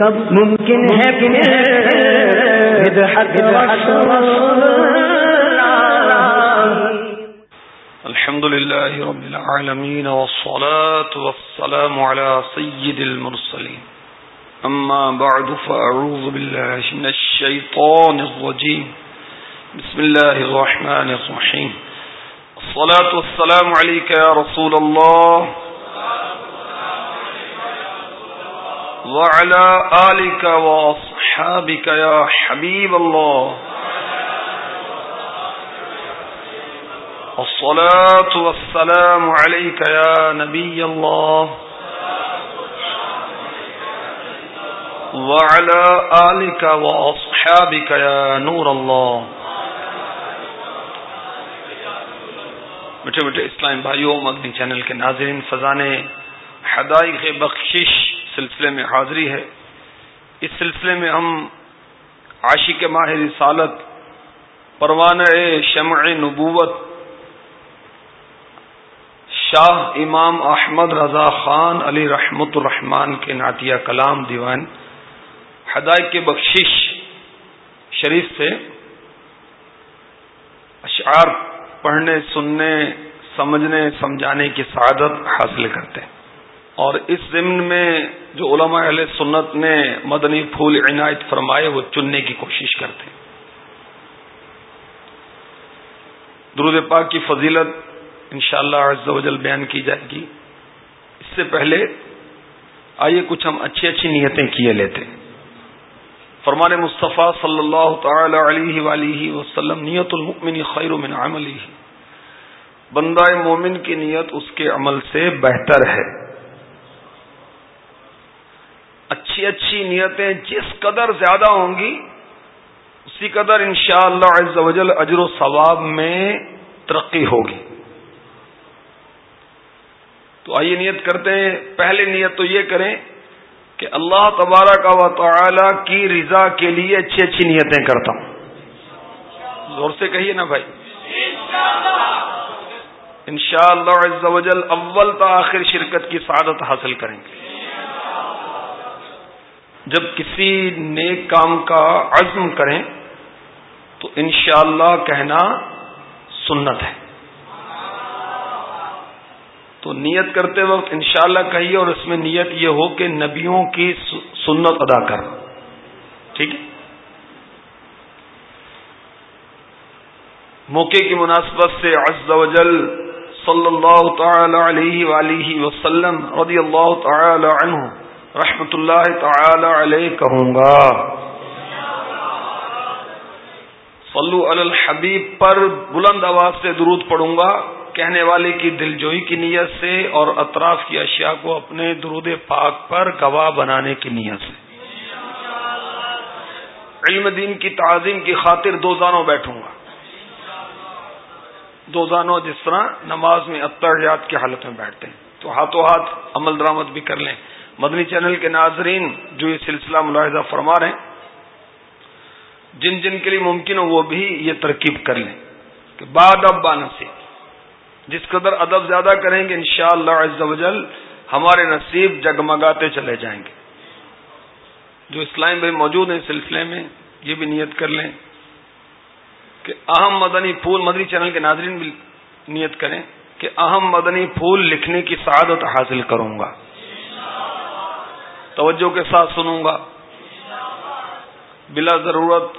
کب ممکن ہے الحمد لله رب العالمين والصلاة والسلام على سيد المرسلين أما بعد فأعوذ بالله من الشيطان الرجيم بسم الله الرحمن الرحيم الصلاة والسلام عليك يا رسول الله وعلى آلك وأصحابك يا حبيب الله. الصلاة والسلام عليك يا نبي الله. وعلى آلك وأصحابك يا نور الله. مٹھے مٹھے اسلام بھائیوں مدنی چینل کے ناظرین فضان حدائق بخشش سلسلے میں حاضری ہے۔ اس سلسلے میں ہم عاشق ماہ رسالت، پروانہ شمع نبوت، شاہ امام احمد رضا خان علی رحمت الرحمان کے نعتیہ کلام دیوان، ہدایت کے بخشش شریف سے، اشعار پڑھنے، سننے، سمجھنے، سمجھانے کی سعادت حاصل کرتے ہیں۔ اور اس ضمن میں جو علماء علیہ سنت نے مدنی پھول عنایت فرمائے وہ چننے کی کوشش کرتے ہیں۔ درود پاک کی فضیلت انشاءاللہ شاء اللہ بیان کی جائے گی۔ اس سے پہلے آئیے کچھ ہم اچھی اچھی نیتیں کیے لیتے فرمان مصطفیٰ صلی اللہ تعالی علیہ ولیہ وسلم، نیت المؤمن خیر من عملی بندہ مومن کی نیت اس کے عمل سے بہتر ہے۔ اچھی اچھی نیتیں جس قدر زیادہ ہوں گی، اسی قدر انشاءاللہ شاء اللہ اجر و ثواب میں ترقی ہوگی۔ تو آئیے نیت کرتے ہیں۔ پہلے نیت تو یہ کریں کہ اللہ تبارہ کا و تعالی کی رضا کے لیے اچھی اچھی نیتیں کرتا ہوں۔ زور سے کہیے نا بھائی۔ ان شاء اللہ اول تا آخر شرکت کی سعادت حاصل کریں گے۔ جب کسی نیک کام کا عزم کریں تو انشاءاللہ کہنا سنت ہے۔ تو نیت کرتے وقت انشاءاللہ کہیے اور اس میں نیت یہ ہو کہ نبیوں کی سنت ادا کر۔ ٹھیک ہے؟ موقع کی مناسبت سے عز و جل صلی اللہ تعالی علیہ وآلہ وسلم رضی اللہ تعالی عنہ رحمت اللہ تعالی علیہ کہوں گا. صلو علی الحبیب پر بلند آواز سے درود پڑوں گا. کہنے والے کی دل جوئی کی نیت سے اور اطراف کی اشیاء کو اپنے درود پاک پر گواہ بنانے کی نیت سے. علم دین کی تعظیم کی خاطر دو زانوں بیٹھوں گا. دو زانوں جس طرح نماز میں اطریات کی حالت میں بیٹھتے ہیں. تو ہاتھوں ہاتھ عمل درامد بھی کر لیں. مدنی چینل کے ناظرین جو یہ سلسلہ ملاحظہ فرما رہے ہیں، جن جن کے لیے ممکن ہو وہ بھی یہ ترکیب کر لیں۔ کہ بعد اب نصیب جس قدر ادب زیادہ کریں گے، انشاءاللہ شاء اللہ ہمارے نصیب جگمگاتے چلے جائیں گے۔ جو اسلام بھائی موجود ہیں سلسلے میں یہ بھی نیت کر لیں کہ اہم مدنی پھول، مدنی چینل کے ناظرین بھی نیت کریں کہ اہم مدنی پھول لکھنے کی سعادت حاصل کروں گا۔ توجہ کے ساتھ سنوں گا۔ بلا ضرورت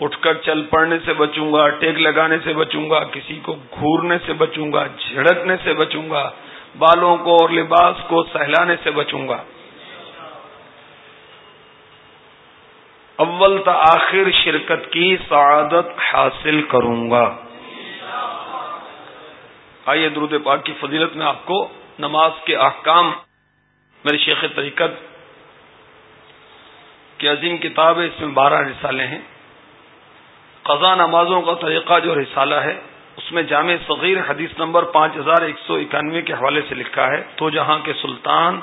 اٹھ کر چل پڑنے سے بچوں گا، ٹیک لگانے سے بچوں گا، کسی کو گھورنے سے بچوں گا، جھڑکنے سے بچوں گا، بالوں کو اور لباس کو سہلانے سے بچوں گا۔ اول تا آخر شرکت کی سعادت حاصل کروں گا۔ آئیے درود پاک کی فضیلت میں آپ کو نماز کے احکام میرے شیخ طریقت کی عظیم کتاب ہے، اس میں بارہ رسالے ہیں۔ قضا نمازوں کا طریقہ جو رسالہ ہے، اس میں جامع صغیر حدیث نمبر پانچ ہزار ایک سو اکانوے کے حوالے سے لکھا ہے، تو جہاں کے سلطان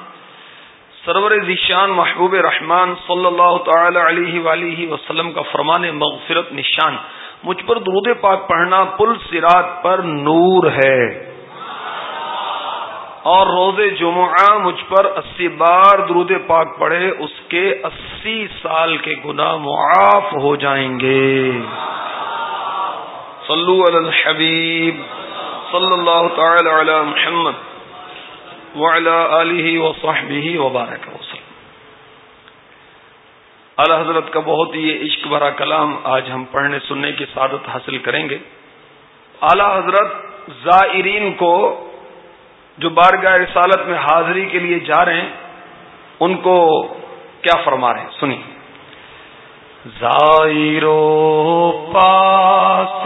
سرور ذیشان محبوب رحمان صلی اللہ تعالی علیہ ولیہ وسلم کا فرمان مغفرت نشان، مجھ پر درود پاک پڑھنا پل سرات پر نور ہے۔ اور روز جمعہ مجھ پر اسی بار درود پاک پڑھے اس کے اسی سال کے گناہ معاف ہو جائیں گے۔ صلو علی الحبیب، صلی اللہ تعالی علی محمد وعلی آلہ وصحبہ وبارک وسلم۔ اعلی حضرت کا بہت ہی عشق بھرا کلام آج ہم پڑھنے سننے کی سعادت حاصل کریں گے۔ اعلی حضرت زائرین کو جو بارگاہ رسالت میں حاضری کے لیے جا رہے ہیں، ان کو کیا فرما رہے ہیں؟ سنی زائرو پاس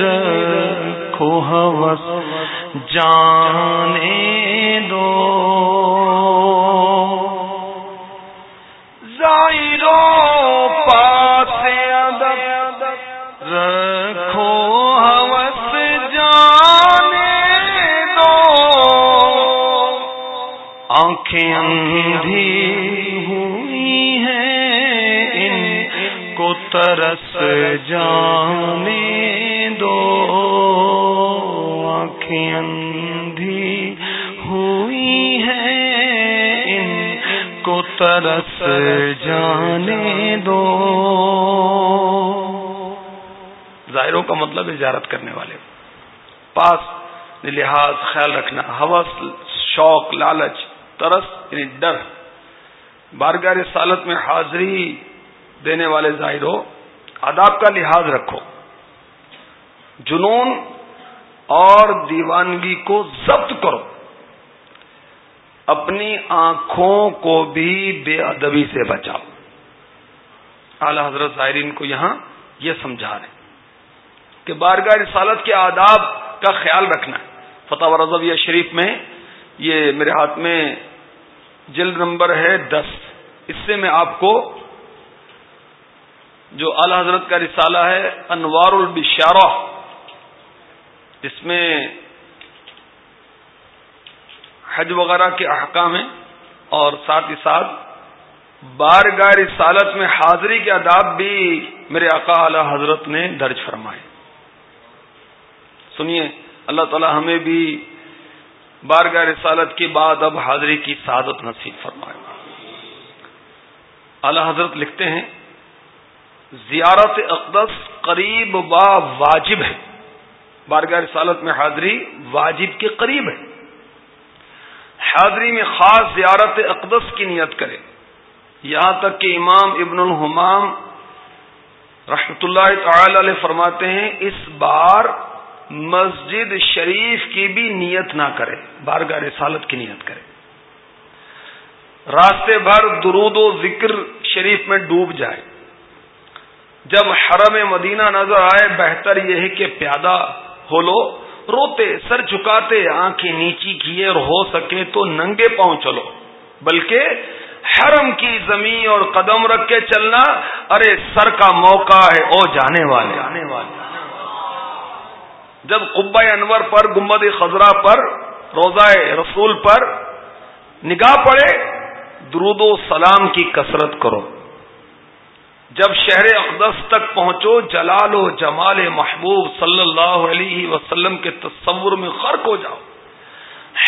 رکھو حوث، جانے دو۔ آنکھیں اندھی ہوئی ہیں، ان کو ترس جانے دو۔ آنکھیں اندھی ہوئی ہیں، ان کو ترس جانے دو۔ ظاہروں کا مطلب اجارت کرنے والے۔ پاس، لحاظ، خیال رکھنا حوث شوق، لالچ ترس یعنی ڈر، بارگاہ رسالت میں حاضری دینے والے ظاہروں آداب کا لحاظ رکھو۔ جنون اور دیوانگی کو ضبط کرو۔ اپنی آنکھوں کو بھی بے ادبی سے بچاؤ۔ اعلی حضرت ظاہرین کو یہاں یہ سمجھا رہے کہ بارگاہ رسالت کے آداب کا خیال رکھنا ہے۔ فتح رضویہ شریف میں یہ میرے ہاتھ میں جلد نمبر ہے دس۔ اس سے میں آپ کو جو اعلی حضرت کا رسالہ ہے، انوار البشارہ اس میں حج وغیرہ کے احکام ہیں اور ساتھ ہی ساتھ بارگاہ رسالت میں حاضری کے آداب بھی میرے آقا اعلی حضرت نے درج فرمائے۔ سنیے، اللہ تعالی ہمیں بھی بارگاہ رسالت کے بعد اب حاضری کی سعادت نصیب فرمائے۔ اعلی حضرت لکھتے ہیں، زیارت اقدس قریب با واجب ہے۔ بارگاہ رسالت میں حاضری واجب کے قریب ہے۔ حاضری میں خاص زیارت اقدس کی نیت کرے۔ یہاں تک کہ امام ابن الحمام رحمت اللہ تعالی علیہ فرماتے ہیں، اس بار مسجد شریف کی بھی نیت نہ کرے، بارگاہ رسالت کی نیت کرے۔ راستے بھر درود و ذکر شریف میں ڈوب جائے۔ جب حرم مدینہ نظر آئے، بہتر یہ ہے کہ پیادہ ہو لو روتے، سر چکاتے آنکھیں نیچی کیے اور ہو سکے تو ننگے پاؤں چلو۔ بلکہ حرم کی زمین اور قدم رکھ کے چلنا، ارے سر کا موقع ہے، او جانے والے آنے والے۔ جب قبا انور پر، گمبد خزرہ پر روزہ رسول پر نگاہ پڑے، درود و سلام کی کثرت کرو۔ جب شہر اقدس تک پہنچو، جلال و جمال محبوب صلی اللہ علیہ وسلم کے تصور میں غرق ہو جاؤ۔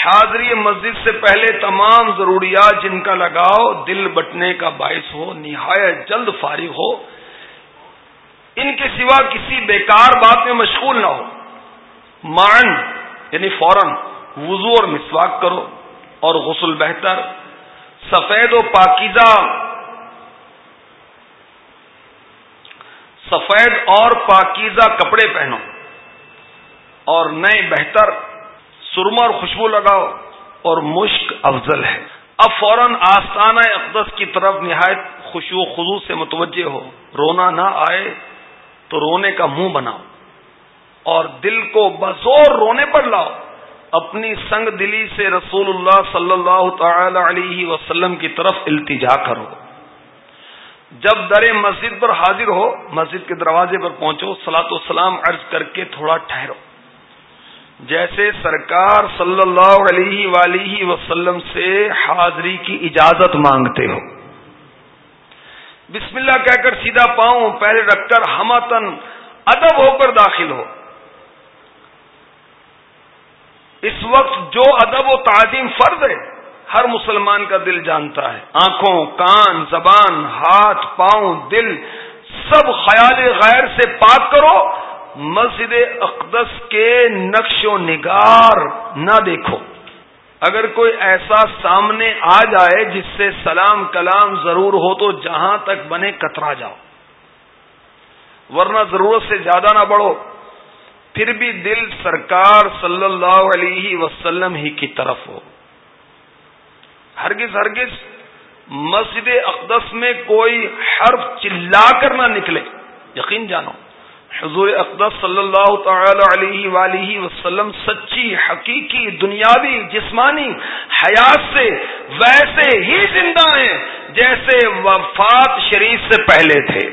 حاضری مسجد سے پہلے تمام ضروریات جن کا لگاؤ، دل بٹنے کا باعث ہو، نہایت جلد فارغ ہو۔ ان کے سوا کسی بیکار بات میں مشغول نہ ہو۔ مان یعنی فوراً وضو اور مسواک کرو اور غسل بہتر۔ سفید و پاکیزہ۔ سفید اور پاکیزہ کپڑے پہنو اور نئے بہتر سرما اور خوشبو لگاؤ اور مشک افضل ہے۔ اب فوراً آستانہ اقدس کی طرف نہایت خوشبو خزو سے متوجہ ہو۔ رونا نہ آئے تو رونے کا منہ بناؤ۔ اور دل کو بزور رونے پر لاؤ۔ اپنی سنگ دلی سے رسول اللہ صلی اللہ تعالی علیہ وسلم کی طرف التجا کرو۔ جب در مسجد پر حاضر ہو، مسجد کے دروازے پر پہنچو سلاۃ السلام عرض کر کے تھوڑا ٹھہرو۔ جیسے سرکار صلی اللہ علیہ ولیہ وسلم سے حاضری کی اجازت مانگتے ہو۔ بسم اللہ کہہ کر سیدھا پاؤں پہلے رکھ کر ہمتن ادب ہو کر داخل ہو۔ اس وقت جو ادب و تعظیم فرض ہے، ہر مسلمان کا دل جانتا ہے۔ آنکھوں، کان، زبان، ہاتھ، پاؤں، دل، سب خیال غیر سے پاک کرو۔ مسجد اقدس کے نقش و نگار نہ دیکھو۔ اگر کوئی ایسا سامنے آ جائے جس سے سلام کلام ضرور ہو تو جہاں تک بنے کترا جاؤ۔ ورنہ ضرورت سے زیادہ نہ بڑھو۔ پھر بھی دل سرکار صلی اللہ علیہ وسلم ہی کی طرف ہو۔ ہرگز ہرگز مسجد اقدس میں کوئی حرف چلا کر نہ نکلے۔ یقین جانو، حضور اقدس صلی اللہ تعالی علیہ ولیہ وسلم سچی، حقیقی، دنیاوی، جسمانی حیات سے ویسے ہی زندہ ہیں جیسے وفات شریف سے پہلے تھے۔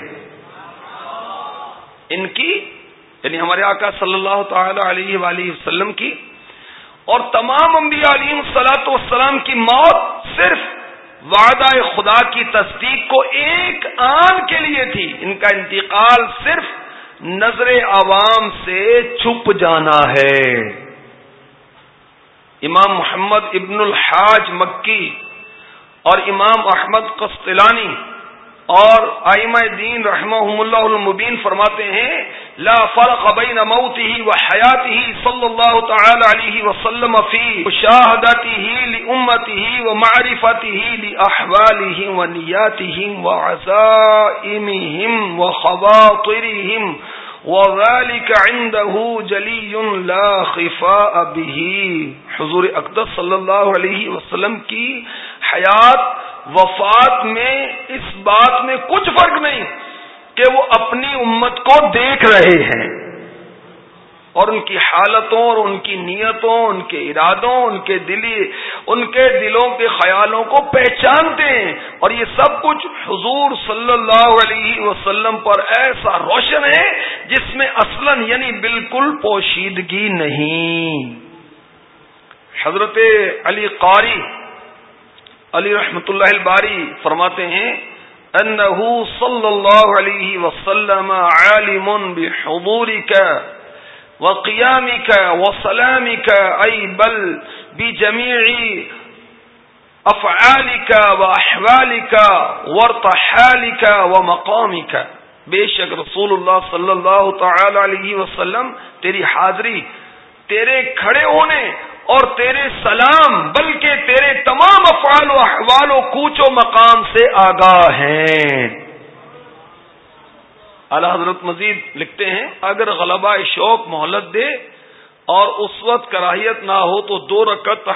ان کی یعنی ہمارے آقا صلی اللہ تعالی علیہ ولیہ وسلم کی اور تمام انبیاء علیہ سلاۃ والسلام کی موت صرف وعدہ خدا کی تصدیق کو ایک آن کے لیے تھی۔ ان کا انتقال صرف نظر عوام سے چھپ جانا ہے۔ امام محمد ابن الحاج مکی اور امام احمد قسطلانی اور آئمہ دین رحمہ اللہ المبین فرماتے ہیں، لا فرق بین موته وحیاته صلی اللہ تعالی علیہ وسلم فی مشاہدته لامته ومعرفته لاحوالهم ونیاتهم وعزائمهم وخواطرهم وذلك عنده جلی لا خفاء به۔ حضور اقدس صلی اللہ علیہ وسلم کی حیات، وفات میں، اس بات میں کچھ فرق نہیں کہ وہ اپنی امت کو دیکھ رہے ہیں۔ اور ان کی حالتوں اور ان کی نیتوں، ان کے ارادوں، ان کے دلی، ان کے دلوں کے خیالوں کو پہچانتے ہیں۔ اور یہ سب کچھ حضور صلی اللہ علیہ وسلم پر ایسا روشن ہے جس میں اصلا یعنی بالکل پوشیدگی نہیں۔ حضرت علی قاری، علی رحمت اللہ الباری فرماتے ہیں، انہو صلی اللہ علیہ وسلم عالم بحضورک وقیامک وسلامک ای بل بجمیع افعالک واحوالک وارتحالک ومقامک بے شک رسول اللہ صلی اللہ تعالی علیہ وسلم تیری حاضری، تیرے کھڑے ہونے اور تیرے سلام، بلکہ تیرے تمام افعال و احوال و کوچ و مقام سے آگاہ ہیں۔ اللہ حضرت مزید لکھتے ہیں، اگر غلبہ شوق مہلت دے اور اس وقت کراہیت نہ ہو تو دو رکعت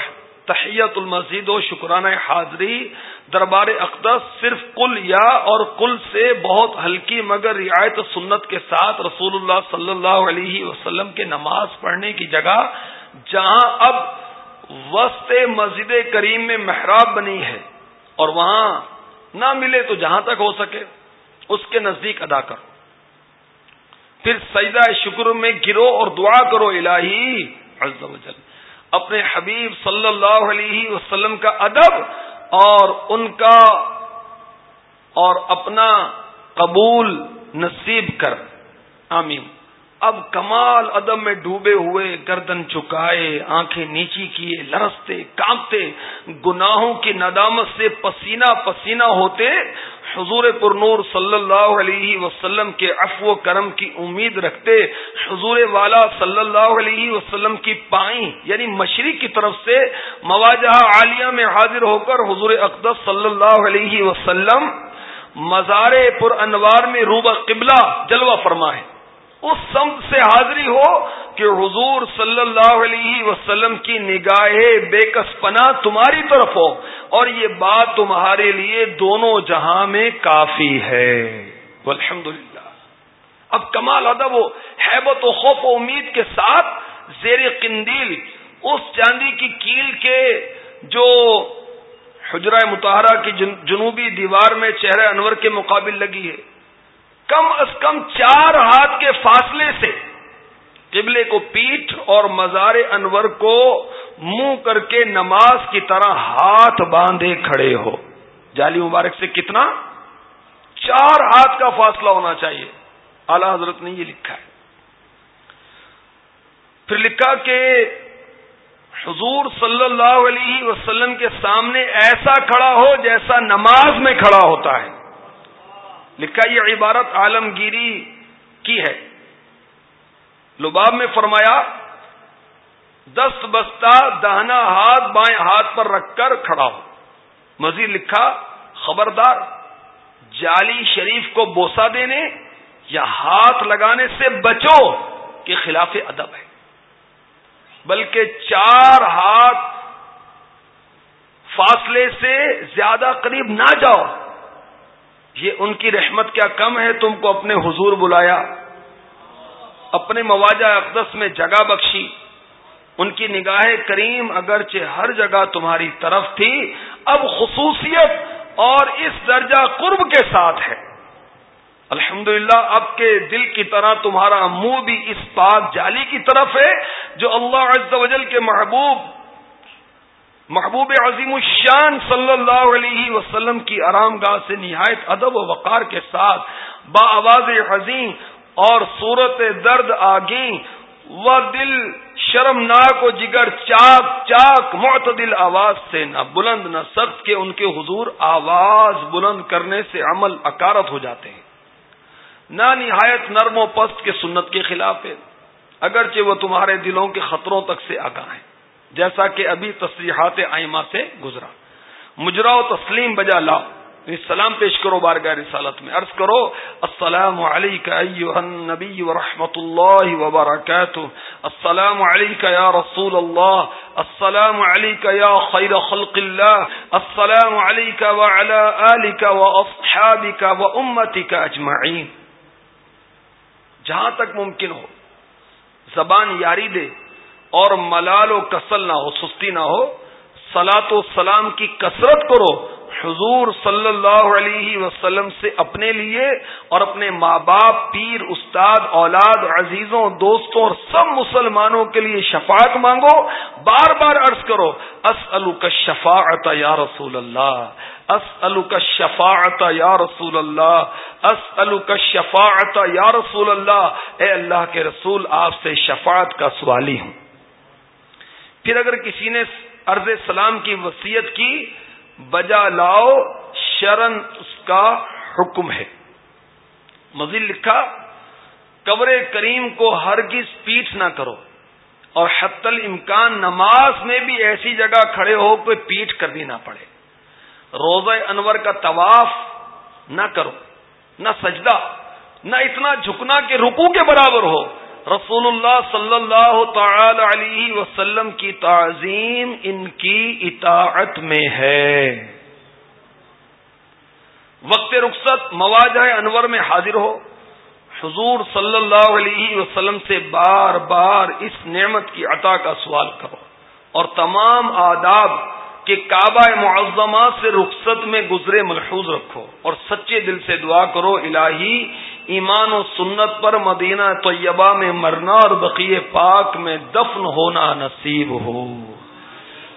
تحیت المسد و شکرانہ حاضری، دربار اقدس صرف کل یا اور کل سے بہت ہلکی مگر رعایت سنت کے ساتھ رسول اللہ صلی اللہ علیہ وسلم کے نماز پڑھنے کی جگہ جہاں اب وسط مسجد کریم میں محراب بنی ہے اور وہاں نہ ملے تو جہاں تک ہو سکے، اس کے نزدیک ادا کرو۔ پھر سجدہ شکر میں گرو اور دعا کرو الہی عز و جل۔ اپنے حبیب صلی اللہ علیہ وسلم کا ادب اور ان کا اور اپنا قبول نصیب کر۔ آمین۔ اب کمال ادب میں ڈوبے ہوئے، گردن چکائے آنکھیں نیچی کیے لرستے کانپتے، گناہوں کی ندامت سے پسینہ پسینہ ہوتے حضور پر نور صلی اللہ علیہ وسلم کے افو کرم کی امید رکھتے حضور والا صلی اللہ علیہ وسلم کی پائیں یعنی مشرق کی طرف سے مواجہ عالیہ میں حاضر ہو کر حضور اقدس صلی اللہ علیہ وسلم مزار پر انوار میں روبہ قبلہ جلوہ فرما ہے اس سمت سے حاضری ہو کہ حضور صلی اللہ علیہ وسلم کی نگاہ بے کس پناہ تمہاری طرف ہو اور یہ بات تمہارے لیے دونوں جہاں میں کافی ہے۔ الحمد اب کمال ادب و حیبت و خوف و امید کے ساتھ زیر قندیل اس چاندی کی کیل کے جو حجرہ متحرہ کی جنوبی دیوار میں چہرے انور کے مقابل لگی ہے۔ کم از کم چار ہاتھ کے فاصلے سے قبلے کو پیٹ اور مزار انور کو منہ کر کے نماز کی طرح ہاتھ باندھے کھڑے ہو۔ جالی مبارک سے کتنا؟ چار ہاتھ کا فاصلہ ہونا چاہیے۔ اعلی حضرت نے یہ لکھا ہے۔ پھر لکھا کہ حضور صلی اللہ علیہ وسلم کے سامنے ایسا کھڑا ہو جیسا نماز میں کھڑا ہوتا ہے۔ لکھا یہ عبارت عالمگیری کی ہے۔ لباب میں فرمایا دست بستہ دہنا ہاتھ بائیں ہاتھ پر رکھ کر کھڑا ہو۔ مزید لکھا، خبردار جالی شریف کو بوسا دینے یا ہاتھ لگانے سے بچو کے خلاف ادب ہے۔ بلکہ چار ہاتھ فاصلے سے زیادہ قریب نہ جاؤ۔ یہ ان کی رحمت کیا کم ہے تم کو اپنے حضور بلایا اپنے مواجہ اقدس میں جگہ بخشی ان کی نگاہ کریم اگرچہ ہر جگہ تمہاری طرف تھی، اب خصوصیت اور اس درجہ قرب کے ساتھ ہے۔ الحمد اب کے دل کی طرح تمہارا منہ بھی اس پاک جالی کی طرف ہے جو اللہ عز و جل کے محبوب محبوب عظیم الشان صلی اللہ علیہ وسلم کی آرام گاہ سے نہایت ادب و وقار کے ساتھ با آواز عظیم اور صورت درد آگیں و دل شرمناک و جگر چاک چاک معتدل آواز سے نہ بلند نہ سخت کے ان کے حضور آواز بلند کرنے سے عمل اکارت ہو جاتے ہیں۔ نہ نہایت نرم و پست کے سنت کے خلاف ہے، اگرچہ وہ تمہارے دلوں کے خطروں تک سے آگاہ ہیں۔ جیسا کہ ابھی تصریحات آئمہ سے گزرا۔ مجرا و تسلیم بجا لاؤ یعنی سلام پیش کرو بارگاہ رسالت میں۔ عرض کرو، السلام علیکم نبی و رحمۃ اللہ وبرکاتہ۔ السلام علیکم یا رسول اللہ۔ السلام علیکم یا خیر خلق اللہ۔ السلام علیکم وعلى آلک و اصحابک و اجمعین۔ جہاں تک ممکن ہو، زبان یاری دے۔ اور ملال و کسل نہ ہو، سستی نہ ہو۔ سلاط و سلام کی کثرت کرو۔ حضور صلی اللہ علیہ وسلم سے اپنے لیے اور اپنے ماں باپ پیر، استاد، اولاد، عزیزوں، دوستوں اور سب مسلمانوں کے لیے شفاعت مانگو۔ بار بار عرض کرو کا شفاعت یا رسول اللہ کا شفاعت یا رسول اللہ کا شفاعت یا رسول اللہ۔ اے اللہ کے رسول، آپ سے شفاعت کا سوالی ہوں۔ پھر اگر کسی نے عرض سلام کی وسیعت کی، بجا لاؤ، شرن اس کا حکم ہے۔ مزید لکھا، قبر کریم کو ہرگز پیٹ نہ کرو اور حت الامکان نماز میں بھی ایسی جگہ کھڑے ہو کوئی پیٹ کرنی نہ پڑے۔ روزہ انور کا طواف نہ کرو، نہ سجدہ، نہ اتنا جھکنا کہ رکو کے برابر ہو۔ رسول اللہ صلی اللہ تعالی علیہ وسلم کی تعظیم ان کی اطاعت میں ہے۔ وقت رخصت مواجہ انور میں حاضر ہو۔ حضور صلی اللہ علیہ وسلم سے بار بار اس نعمت کی عطا کا سوال کرو اور تمام آداب کے کعبہ معظمہ سے رخصت میں گزرے ملحوظ رکھو اور سچے دل سے دعا کرو، الہی ایمان و سنت پر مدینہ طیبہ میں مرنا اور بقیے پاک میں دفن ہونا نصیب ہو۔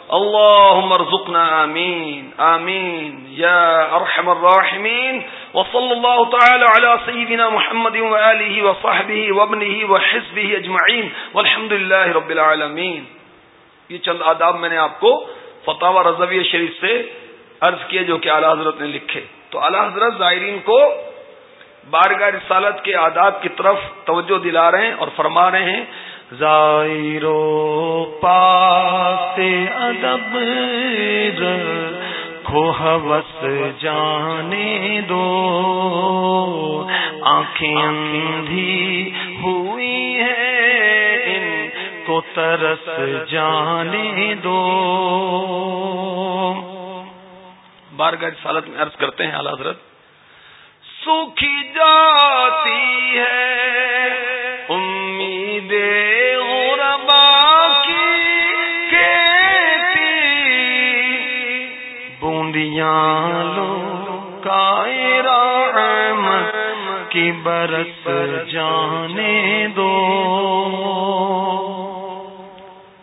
اللهم ارزقنا آمين آمين يا أرحم الراحمين وصلى الله تعالى على سيدنا محمد وآله وصحبه وابنه وحزبه أجمعين والحمد لله رب العالمين یہ چند آداب میں نے آپ کو فتح رضوی شریف سے عرض کیے جو کہ اعلی حضرت نے لکھے۔ تو اعلی حضرت زائرین کو بارگاہ رسالت کے آداب کی طرف توجہ دلا رہے ہیں اور فرما رہے ہیں زائرو پاس ادب حوث جانے دو۔ آنکھیں اندھی ہوئی ہے ان کو ترس جانے دو۔ بارگاہ رسالت میں عرض کرتے ہیں، اعلی حضرت سکھی جاتی ہے۔ امید غربا کی کھیتی بوندیاں لو کی برس جانے دو۔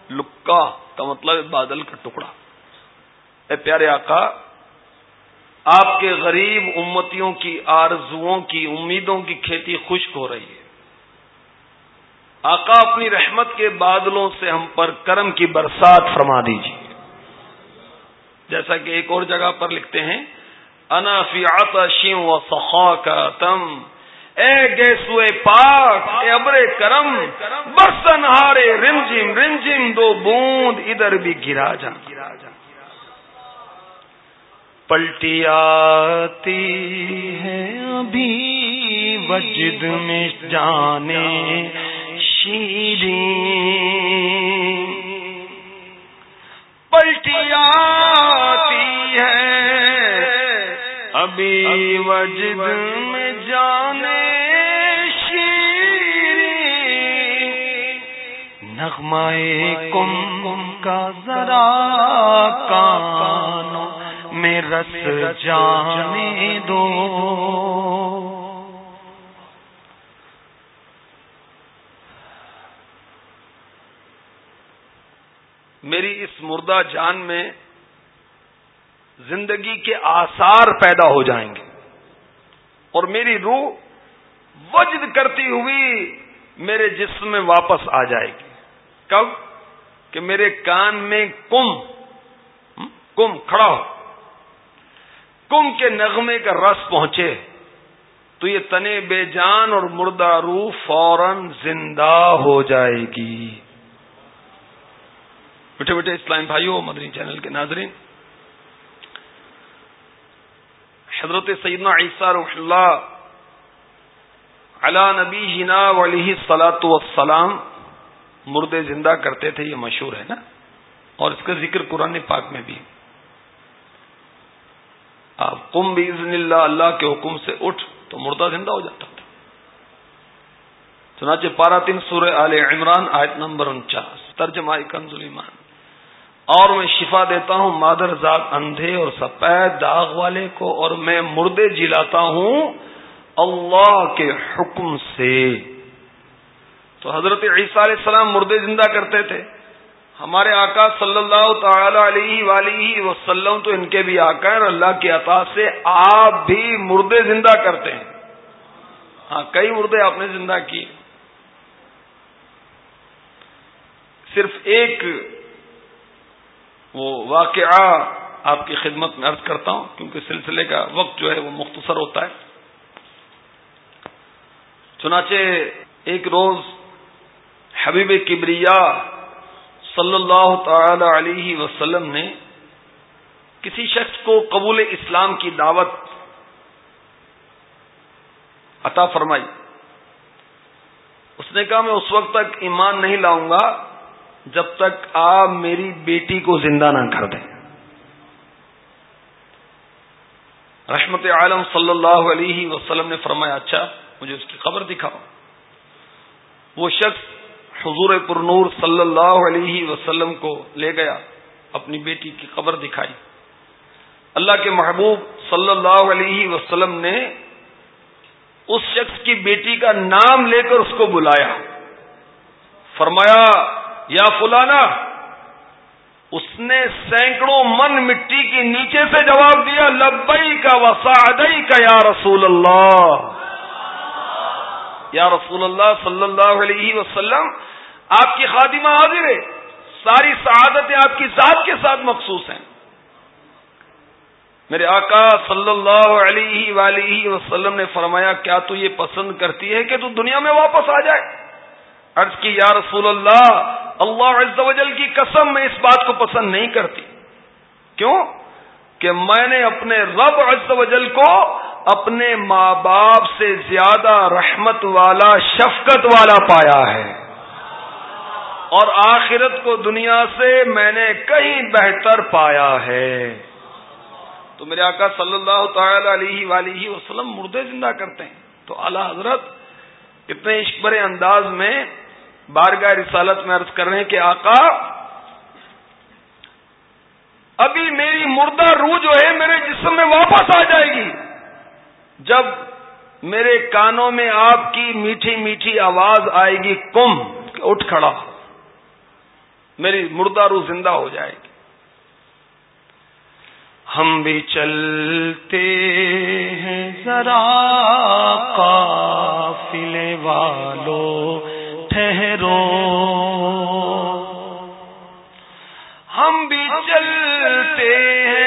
لکا کا مطلب بادل کا ٹکڑا۔ اے پیارے آقا آپ کے غریب امتیوں کی آرزوؤں کی امیدوں کی کھیتی خشک ہو رہی ہے۔ آقا اپنی رحمت کے بادلوں سے ہم پر کرم کی برسات فرما دیجیے جیسا کہ ایک اور جگہ پر لکھتے ہیں، انا فی عطشی و سخا کا تم۔ اے گیسوئے پاک، اے ابر کرم، بس انہارے رمجم رمجم دو بوند ادھر بھی گرا جا گرا جا۔ پلٹی آتی ہے ابھی وجد میں جانے شیری پلٹی آتی ہے ابھی وجد میں جانے شیری نغمائے کم کم کا ذرا کانوں میں رس جانے دو۔ میری اس مردہ جان میں زندگی کے آثار پیدا ہو جائیں گے۔ اور میری روح وجد کرتی ہوئی میرے جسم میں واپس آ جائے گی۔ کب؟ کہ میرے کان میں کم کم کھڑا ہو۔ کم کے نغمے کا رس پہنچے تو یہ تنے بے جان اور مردہ روح فوراً زندہ ہو جائے گی۔ بیٹھے بیٹھے اسلام بھائیوں، مدنی چینل کے ناظرین، حضرت سیدنا عیسیٰ رح اللہ علا نبی جنا ولی سلاۃ وسلام مردے زندہ کرتے تھے، یہ مشہور ہے نا؟ اور اس کا ذکر قرآن پاک میں بھی۔ آپ کم بھی اللہ اللہ کے حکم سے اٹھ تو مردہ زندہ ہو جاتا تھا۔ چنانچہ پارا تین سورہ آل عمران، آیت نمبر انچاس، ترجمہ کنزل ایمان۔ اور میں شفا دیتا ہوں مادر ذات اندھے اور سفید داغ والے کو اور میں مردے جلاتا ہوں اللہ کے حکم سے۔ تو حضرت عیسیٰ علیہ السلام مردے زندہ کرتے تھے۔ ہمارے آقا صلی اللہ تعالی علیہ ولی وسلم تو ان کے بھی آقا ہیں اور اللہ کی عطا سے آپ بھی مردے زندہ کرتے ہیں۔ ہاں کئی مردے آپ نے زندہ کیے۔ صرف ایک وہ واقعہ آپ کی خدمت میں عرض کرتا ہوں، کیونکہ سلسلے کا وقت جو ہے وہ مختصر ہوتا ہے۔ چنانچہ ایک روز حبیب کبریا صلی اللہ تعالی علیہ وسلم نے کسی شخص کو قبول اسلام کی دعوت عطا فرمائی۔ اس نے کہا، میں اس وقت تک ایمان نہیں لاؤں گا جب تک آپ میری بیٹی کو زندہ نہ کر دیں۔ رحمت عالم صلی اللہ علیہ وسلم نے فرمایا اچھا مجھے اس کی خبر دکھاؤ۔ وہ شخص حضور پرنور صلی اللہ علیہ وسلم کو لے گیا، اپنی بیٹی کی خبر دکھائی۔ اللہ کے محبوب صلی اللہ علیہ وسلم نے اس شخص کی بیٹی کا نام لے کر اس کو بلایا۔ فرمایا، یا فلانا، اس نے سینکڑوں من مٹی کے نیچے سے جواب دیا لبئی کا وسادئی کا یا رسول اللہ۔ یا رسول اللہ صلی اللہ علیہ وسلم آپ کی خادمہ حاضر ہے، ساری سعادتیں آپ کی ذات کے ساتھ مخصوص ہیں۔ میرے آقا صلی اللہ علیہ ولیہ وسلم نے فرمایا، کیا تو یہ پسند کرتی ہے کہ تو دنیا میں واپس آ جائے؟ عرض کی، یا رسول اللہ اللہ عز و جل کی قسم، میں اس بات کو پسند نہیں کرتی۔ کیوں؟ کہ میں نے اپنے رب عز و جل کو اپنے ماں باپ سے زیادہ رحمت والا، شفقت والا پایا ہے۔ اور آخرت کو دنیا سے میں نے کہیں بہتر پایا ہے۔ تو میرے آقا صلی اللہ تعالی علیہ ولیہ وسلم مردے زندہ کرتے ہیں۔ تو اعلی حضرت، اتنے عشق برے انداز میں بارگاہ رسالت میں عرض کر رہے ہیں کہ آقا، ابھی میری مردہ روح جو ہے میرے جسم میں واپس آ جائے گی۔ جب میرے کانوں میں آپ کی میٹھی میٹھی آواز آئے گی، کم، اٹھ کھڑا۔ میری مردہ روح زندہ ہو جائے گی۔ ہم بھی چلتے ہیں ذرا قافلے والو ٹھہرو ہم بھی چلتے ہیں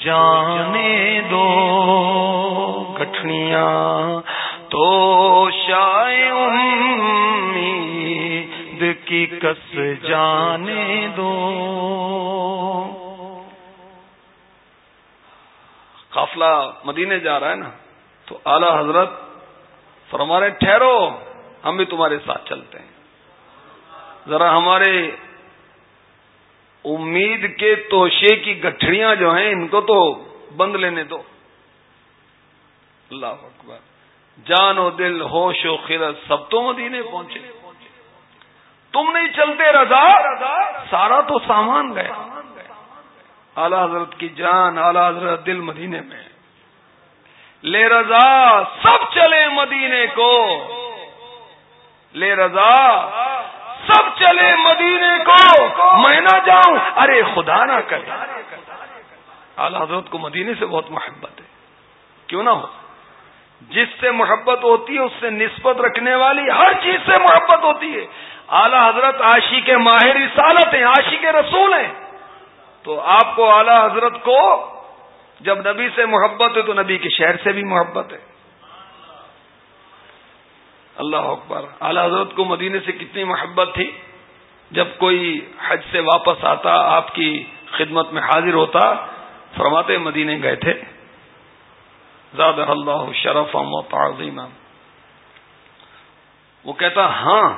جانے دو گٹھنیاں تو امید کی کس جانے دو قافلہ مدینے جا رہا ہے نا، تو اعلی حضرت فرما رہے ٹھہرو، ہم بھی تمہارے ساتھ چلتے ہیں۔ ذرا ہمارے امید کے توشے کی گٹھڑیاں جو ہیں، ان کو تو بند لینے دو۔ اللہ اکبر۔ جان و دل، ہوش و خرت سب تو مدینے پہنچے۔ تم نہیں چلتے رضا، سارا تو سامان گیا۔ اعلی حضرت کی جان، اعلی حضرت دل مدینے میں۔ لے رضا، سب چلے مدینے کو۔ لے رضا سب چلے مدینے کو۔ میں نہ جاؤں۔ ارے خدا نہ کرے۔ اعلی حضرت کو مدینے سے بہت محبت ہے۔ کیوں نہ ہو؟ جس سے محبت ہوتی ہے، اس سے نسبت رکھنے والی ہر چیز سے محبت ہوتی ہے۔ اعلی حضرت عاشی کے ماہر رسالت ہیں عاشی کے رسول ہیں۔ تو آپ کو اعلی حضرت کو جب نبی سے محبت ہے، تو نبی کے شہر سے بھی محبت ہے۔ اللہ اکبر۔ اعلی حضرت کو مدینے سے کتنی محبت تھی۔ جب کوئی حج سے واپس آتا، آپ کی خدمت میں حاضر ہوتا، فرماتے مدینے گئے تھے۔ زیادہ اللہ شرف و تعظیم وہ کہتا ہاں۔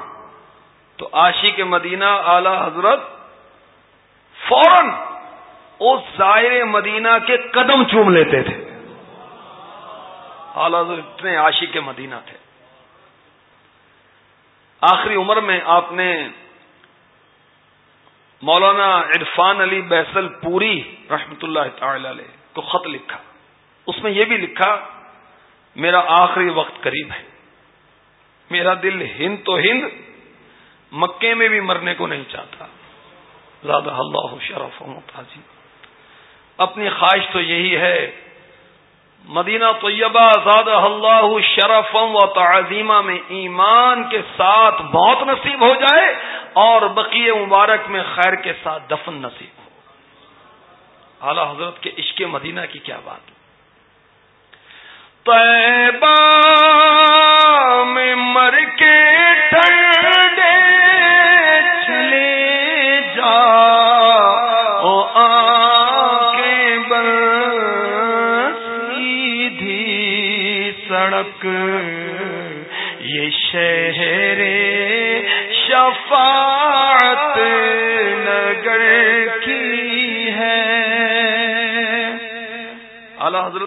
تو عاشی کے مدینہ اعلی حضرت فوراً اس ظاہر مدینہ کے قدم چوم لیتے تھے۔ اعلی حضرت اتنے عاشی کے مدینہ تھے۔ آخری عمر میں آپ نے مولانا عرفان علی بیسل پوری رحمت اللہ تعالی علیہ کو خط لکھا۔ اس میں یہ بھی لکھا، میرا آخری وقت قریب ہے۔ میرا دل ہند تو ہند، مکے میں بھی مرنے کو نہیں چاہتا۔ زیادہ اللہ شرف اپنی خواہش تو یہی ہے مدینہ طیبہ زاد اللہ شرفم و تعظیمہ میں ایمان کے ساتھ بہت نصیب ہو جائے اور بقی مبارک میں خیر کے ساتھ دفن نصیب ہو۔ اعلی حضرت کے عشق مدینہ کی کیا بات۔ طیبہ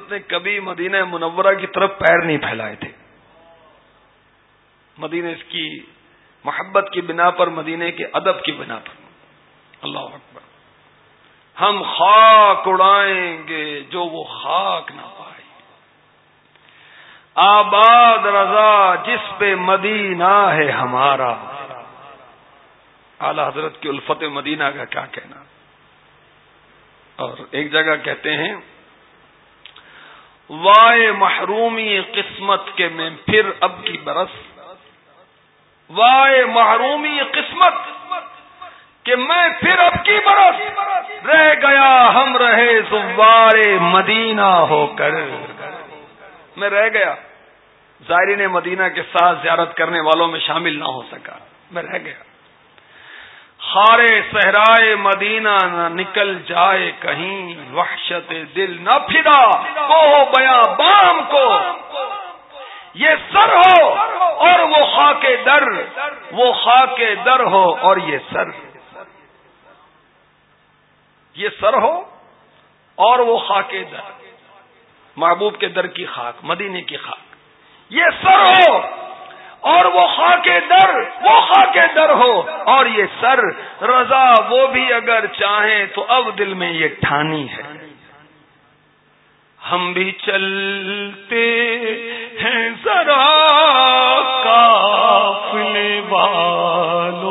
نے کبھی مدینہ منورہ کی طرف پیر نہیں پھیلائے تھے۔ مدینہ اس کی محبت کی بنا پر مدینے کے ادب کی بنا پر۔ اللہ اکبر۔ ہم خاک اڑائیں گے جو وہ خاک نہ پائے۔ آباد رضا جس پہ مدینہ ہے ہمارا۔ اعلی حضرت کی الفت مدینہ کا کیا کہنا۔ اور ایک جگہ کہتے ہیں وائے محرومی قسمت کے میں پھر اب کی برس۔ وائے محرومی قسمت کہ میں پھر اب کی برس۔ رہ گیا ہم رہے زوار مدینہ ہو کر۔ میں رہ گیا۔ زائرین مدینہ کے ساتھ زیارت کرنے والوں میں شامل نہ ہو سکا۔ میں رہ گیا۔ خارے صحرائے مدینہ نہ نکل جائے کہیں، وحشت دل نہ پھرا۔ کو بیا بام کو۔ یہ سر ہو اور وہ خاک در۔ وہ خاک در ہو اور یہ سر۔ یہ سر ہو اور وہ خاک در۔ محبوب کے در کی خاک، مدینے کی خاک۔ یہ سر ہو اور وہ خاک در، وہ خاک در ہو۔ اور یہ سر، رضا وہ بھی اگر چاہیں تو اب دل میں یہ ٹھانی ہے۔ ہم بھی چلتے ہیں ذرا کا والوں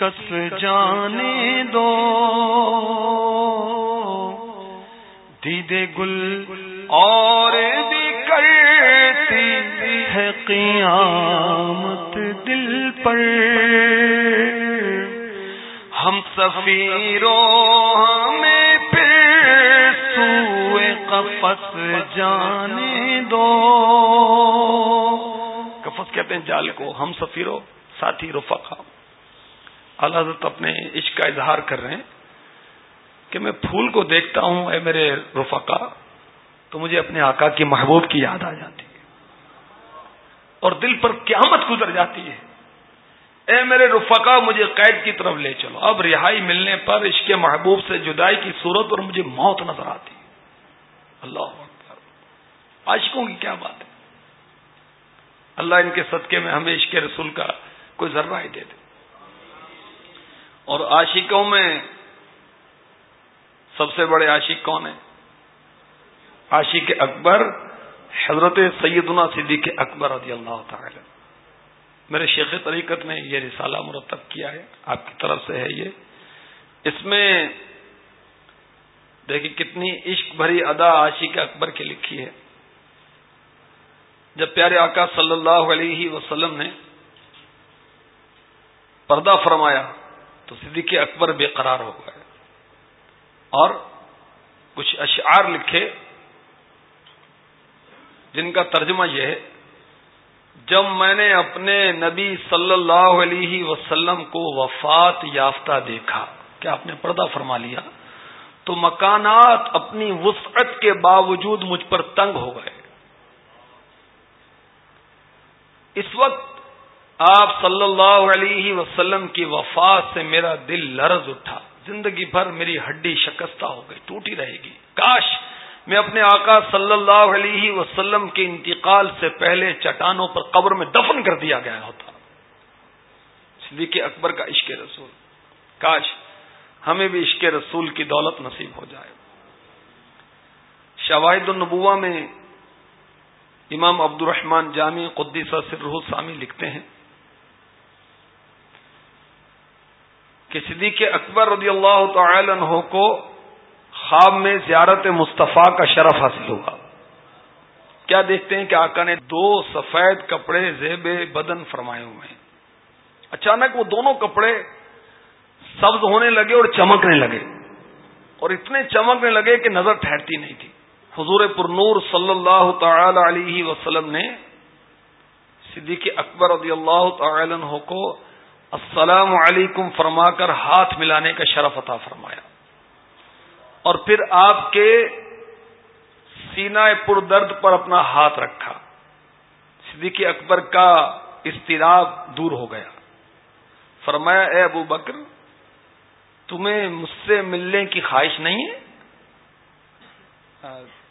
کس جانے دو۔ دیدے گل اور بھی کرتی ہے قیامت دل پر۔ ہم سفیروں، ہمیں پھر سوئے قفص جانے دو۔ کفس کہتے ہیں جال کو۔ ہم سفیروں، ساتھی رفقا۔ اللہ حضرت اپنے عشق کا اظہار کر رہے ہیں کہ میں پھول کو دیکھتا ہوں، اے میرے رفقا، تو مجھے اپنے آقا کی محبوب کی یاد آ جاتی ہے۔ اور دل پر قیامت گزر جاتی ہے۔ اے میرے رفقا، مجھے قید کی طرف لے چلو۔ اب رہائی ملنے پر عشق محبوب سے جدائی کی صورت اور مجھے موت نظر آتی ہے۔ اللہ عاشقوں کی کیا بات ہے؟ اللہ ان کے صدقے میں ہمیں عشق رسول کا کوئی ذرہ ہی دے دے۔ اور عاشقوں میں سب سے بڑے عاشق کون ہیں؟ عاشق اکبر، حضرت سیدنا صدیق اکبر رضی اللہ تعالی میرے شیخ طریقت نے یہ رسالہ مرتب کیا ہے، آپ کی طرف سے ہے یہ۔ اس میں دیکھیے کتنی عشق بھری ادا عاشق اکبر کی لکھی ہے۔ جب پیارے آقا صلی اللہ علیہ وسلم نے پردہ فرمایا تو صدیق اکبر بے قرار ہو گئے۔ اور کچھ اشعار لکھے جن کا ترجمہ یہ ہے، جب میں نے اپنے نبی صلی اللہ علیہ وسلم کو وفات یافتہ دیکھا، کیا آپ نے پردہ فرما لیا؟ تو مکانات اپنی وسعت کے باوجود مجھ پر تنگ ہو گئے۔ اس وقت آپ صلی اللہ علیہ وسلم کی وفات سے میرا دل لرز اٹھا۔ زندگی بھر میری ہڈی شکستہ ہو گئی، ٹوٹی رہے گی۔ کاش میں اپنے آقا صلی اللہ علیہ وسلم کے انتقال سے پہلے چٹانوں پر قبر میں دفن کر دیا گیا ہوتا۔ صدیق اکبر کا عشق رسول۔ کاش ہمیں بھی عشق رسول کی دولت نصیب ہو جائے۔ شواہد النبوہ میں امام عبد الرحمان جامع قدیسہ سرح سامی لکھتے ہیں۔ کہ صدیق اکبر رضی اللہ تعالی عنہ کو خواب میں زیارت مصطفیٰ کا شرف حاصل ہوا۔ کیا دیکھتے ہیں کہ آقا نے دو سفید کپڑے زیب بدن فرمائے ہوئے ہیں۔ اچانک وہ دونوں کپڑے سبز ہونے لگے اور چمکنے لگے۔ اور اتنے چمکنے لگے کہ نظر ٹھہرتی نہیں تھی۔ حضور پر نور صلی اللہ تعالی علیہ وسلم نے صدیق اکبر رضی اللہ تعالی عنہ کو السلام علیکم فرما کر ہاتھ ملانے کا شرف عطا فرمایا۔ اور پھر آپ کے سینا پر درد پر اپنا ہاتھ رکھا۔ صدیق اکبر کا استراب دور ہو گیا۔ فرمایا، اے ابو بکر، تمہیں مجھ سے ملنے کی خواہش نہیں ہے؟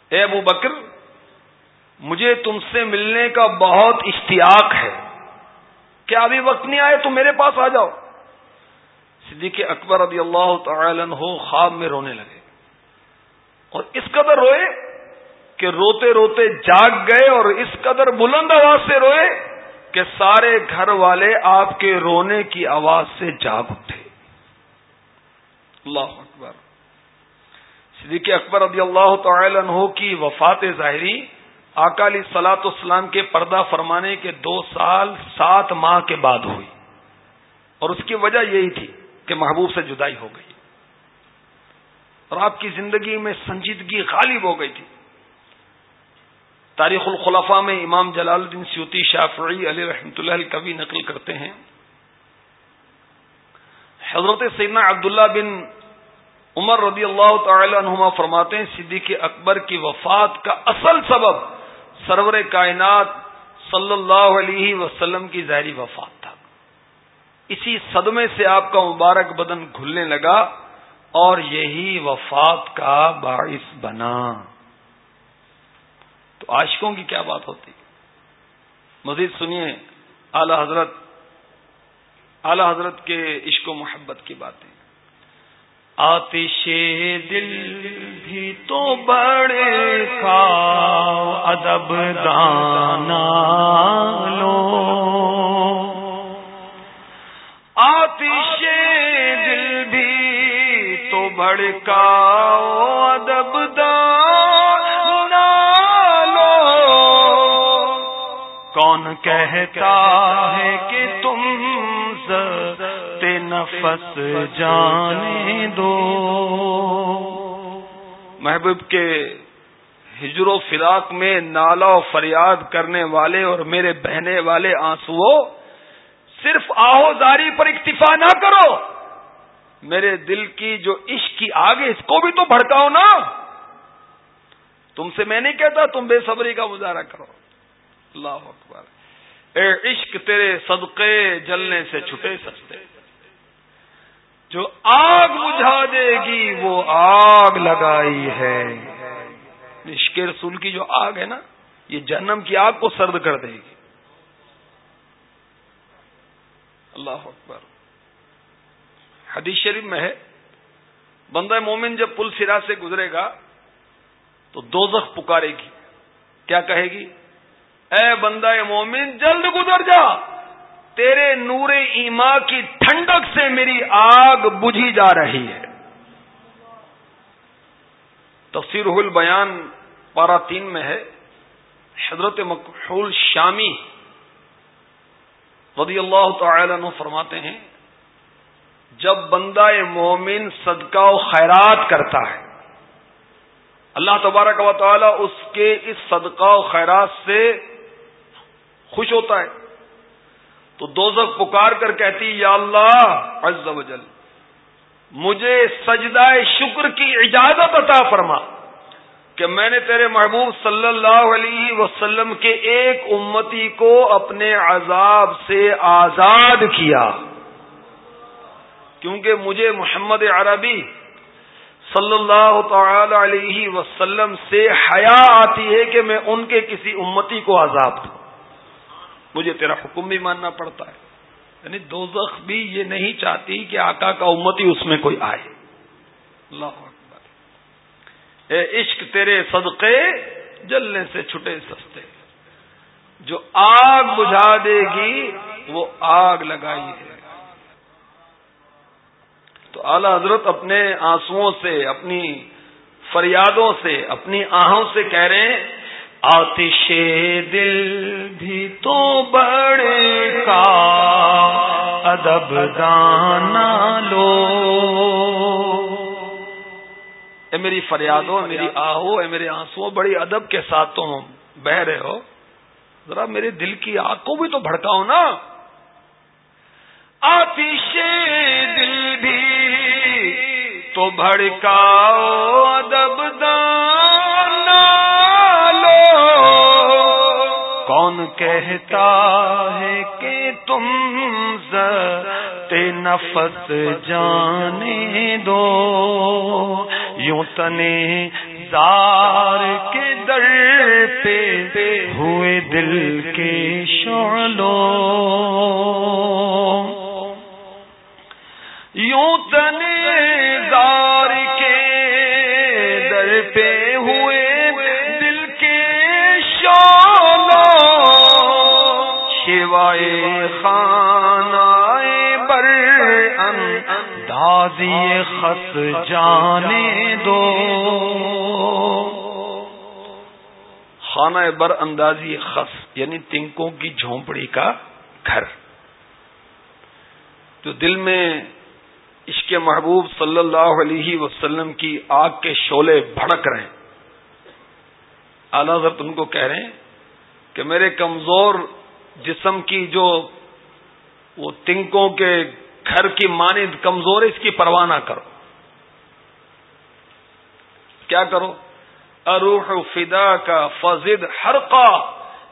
اے ابو بکر، مجھے تم سے ملنے کا بہت اشتیاق ہے۔ کیا ابھی وقت نہیں آئے تو میرے پاس آ جاؤ۔ صدیق اکبر رضی اللہ تعالی ہو خواب میں رونے لگے۔ اور اس قدر روئے کہ روتے روتے جاگ گئے اور اس قدر بلند آواز سے روئے کہ سارے گھر والے آپ کے رونے کی آواز سے جاگ اٹھے۔ اللہ اکبر۔ صدیق اکبر رضی اللہ تعالی عنہ کی وفات ظاہری اکالی سلاط اسلام کے پردہ فرمانے کے دو سال سات ماہ کے بعد ہوئی۔ اور اس کی وجہ یہی تھی کہ محبوب سے جدائی ہو گئی۔ اور آپ کی زندگی میں سنجیدگی غالب ہو گئی تھی۔ تاریخ الخلفاء میں امام جلال الدین سیوتی شافعی علی رحمۃ اللہ کبھی نقل کرتے ہیں۔ حضرت سیدنا عبداللہ بن عمر رضی اللہ تعالی عنہما فرماتے ہیں، صدیق اکبر کی وفات کا اصل سبب سرور کائنات صلی اللہ علیہ وسلم کی ظاہری وفات تھا۔ اسی صدمے سے آپ کا مبارک بدن کھلنے لگا اور یہی وفات کا باعث بنا۔ تو عاشقوں کی کیا بات ہوتی؟ مزید سنیے اعلی حضرت اعلی حضرت کے عشق و محبت کی باتیں۔ آتش دل بھی تو بڑے کا ادب دانا لو۔ آتش دل بھی تو بڑکا ادب دانا لو۔ کون کہتا ہے کہ تم نفس جانے دو۔ محبوب کے ہجر و فراق میں نالا و فریاد کرنے والے اور میرے بہنے والے آنسو صرف آہوزاری پر اکتفا نہ کرو۔ میرے دل کی جو عشق کی آگے اس کو بھی تو بھڑکاؤ نا۔ تم سے میں نہیں کہتا، تم بے صبری کا مظاہرہ کرو۔ اللہ اکبر۔ اے عشق، تیرے صدقے جلنے سے چھٹے سستے۔ جو آگ بجھا دے گی وہ آگ لگائی ہے۔ عشق رسول کی جو آگ ہے نا، یہ جنم کی آگ کو سرد کر دے گی۔ اللہ اکبر۔ حدیث شریف میں ہے، بندہ مومن جب پل سرا سے گزرے گا تو دو پکارے گی۔ کیا کہے گی؟ اے بندہ مومن، جلد گزر جا۔ تیرے نور ایما کی ٹھنڈک سے میری آگ بجھی جا رہی ہے۔ تفسیر البیان پارا تین میں ہے۔ حضرت مقحول شامی رضی اللہ تعالی عنہ فرماتے ہیں، جب بندہ مومن صدقہ و خیرات کرتا ہے، اللہ تبارک و تعالی اس کے اس صدقہ و خیرات سے خوش ہوتا ہے۔ تو دوزخ پکار کر کہتی یا اللہ عز و جل، مجھے سجدہ شکر کی اجازت عطا فرما کہ میں نے تیرے محبوب صلی اللہ علیہ وسلم کے ایک امتی کو اپنے عذاب سے آزاد کیا، کیونکہ مجھے محمد عربی صلی اللہ تعالی علیہ وسلم سے حیا آتی ہے کہ میں ان کے کسی امتی کو عذاب دوں۔ مجھے تیرا حکم بھی ماننا پڑتا ہے۔ یعنی دو بھی یہ نہیں چاہتی کہ آقا کا امتی اس میں کوئی آئے۔ اللہ اکبر۔ اے عشق تیرے صدقے جلنے سے چھٹے سستے۔ جو آگ بجھا دے گی، وہ آگ لگائی ہے۔ تو اعلی حضرت اپنے آنسو سے، اپنی فریادوں سے، اپنی آہوں سے کہہ رہے ہیں آتش دل بھی تو بڑے کا، ادب دانا لو۔ اے میری فریادوں، میری آہو اے میرے آنسو بڑی ادب کے ساتھ تم بہ رہے ہو۔ ذرا میرے دل کی آگ کو بھی تو بھڑکاؤ نا۔ آتش دل بھی تو بھڑکاؤ، ادب دانا کون کہتا ہے کہ تم نفس جانے دو۔ یوں تنے زار کے در پہ ہوئے دل کے شعلوں۔ خانہ بر دادی خط جانے دو۔ خانہ بر اندازی خس یعنی تنکوں کی جھونپڑی کا گھر۔ جو دل میں عشق محبوب صلی اللہ علیہ وسلم کی آگ کے شولے بھڑک رہے ہیں۔ اعلی حضرت ان کو کہہ رہے ہیں کہ میرے کمزور جسم کی جو وہ تنکوں کے گھر کی مانند کمزور اس کی پرواہ نہ کرو۔ کیا کرو؟ اروح فدا کا فضد ہر کا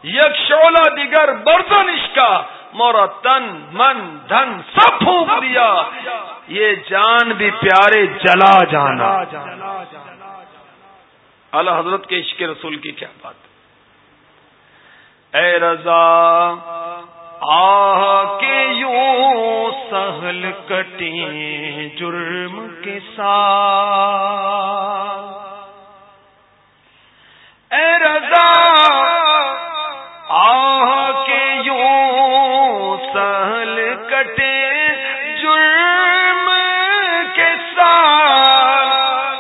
یک شولا دیگر برتن کا مورا تن من، دھن، سب پھونک دیا۔ یہ جان بھی پیارے جلا جانا۔ اللہ حضرت کے عشق رسول کی کیا بات اے رضا آ کے یوں سہل کٹی جرم کے ساتھ۔ اے رضا آ کے یوں سہل کٹے جرم کے ساتھ۔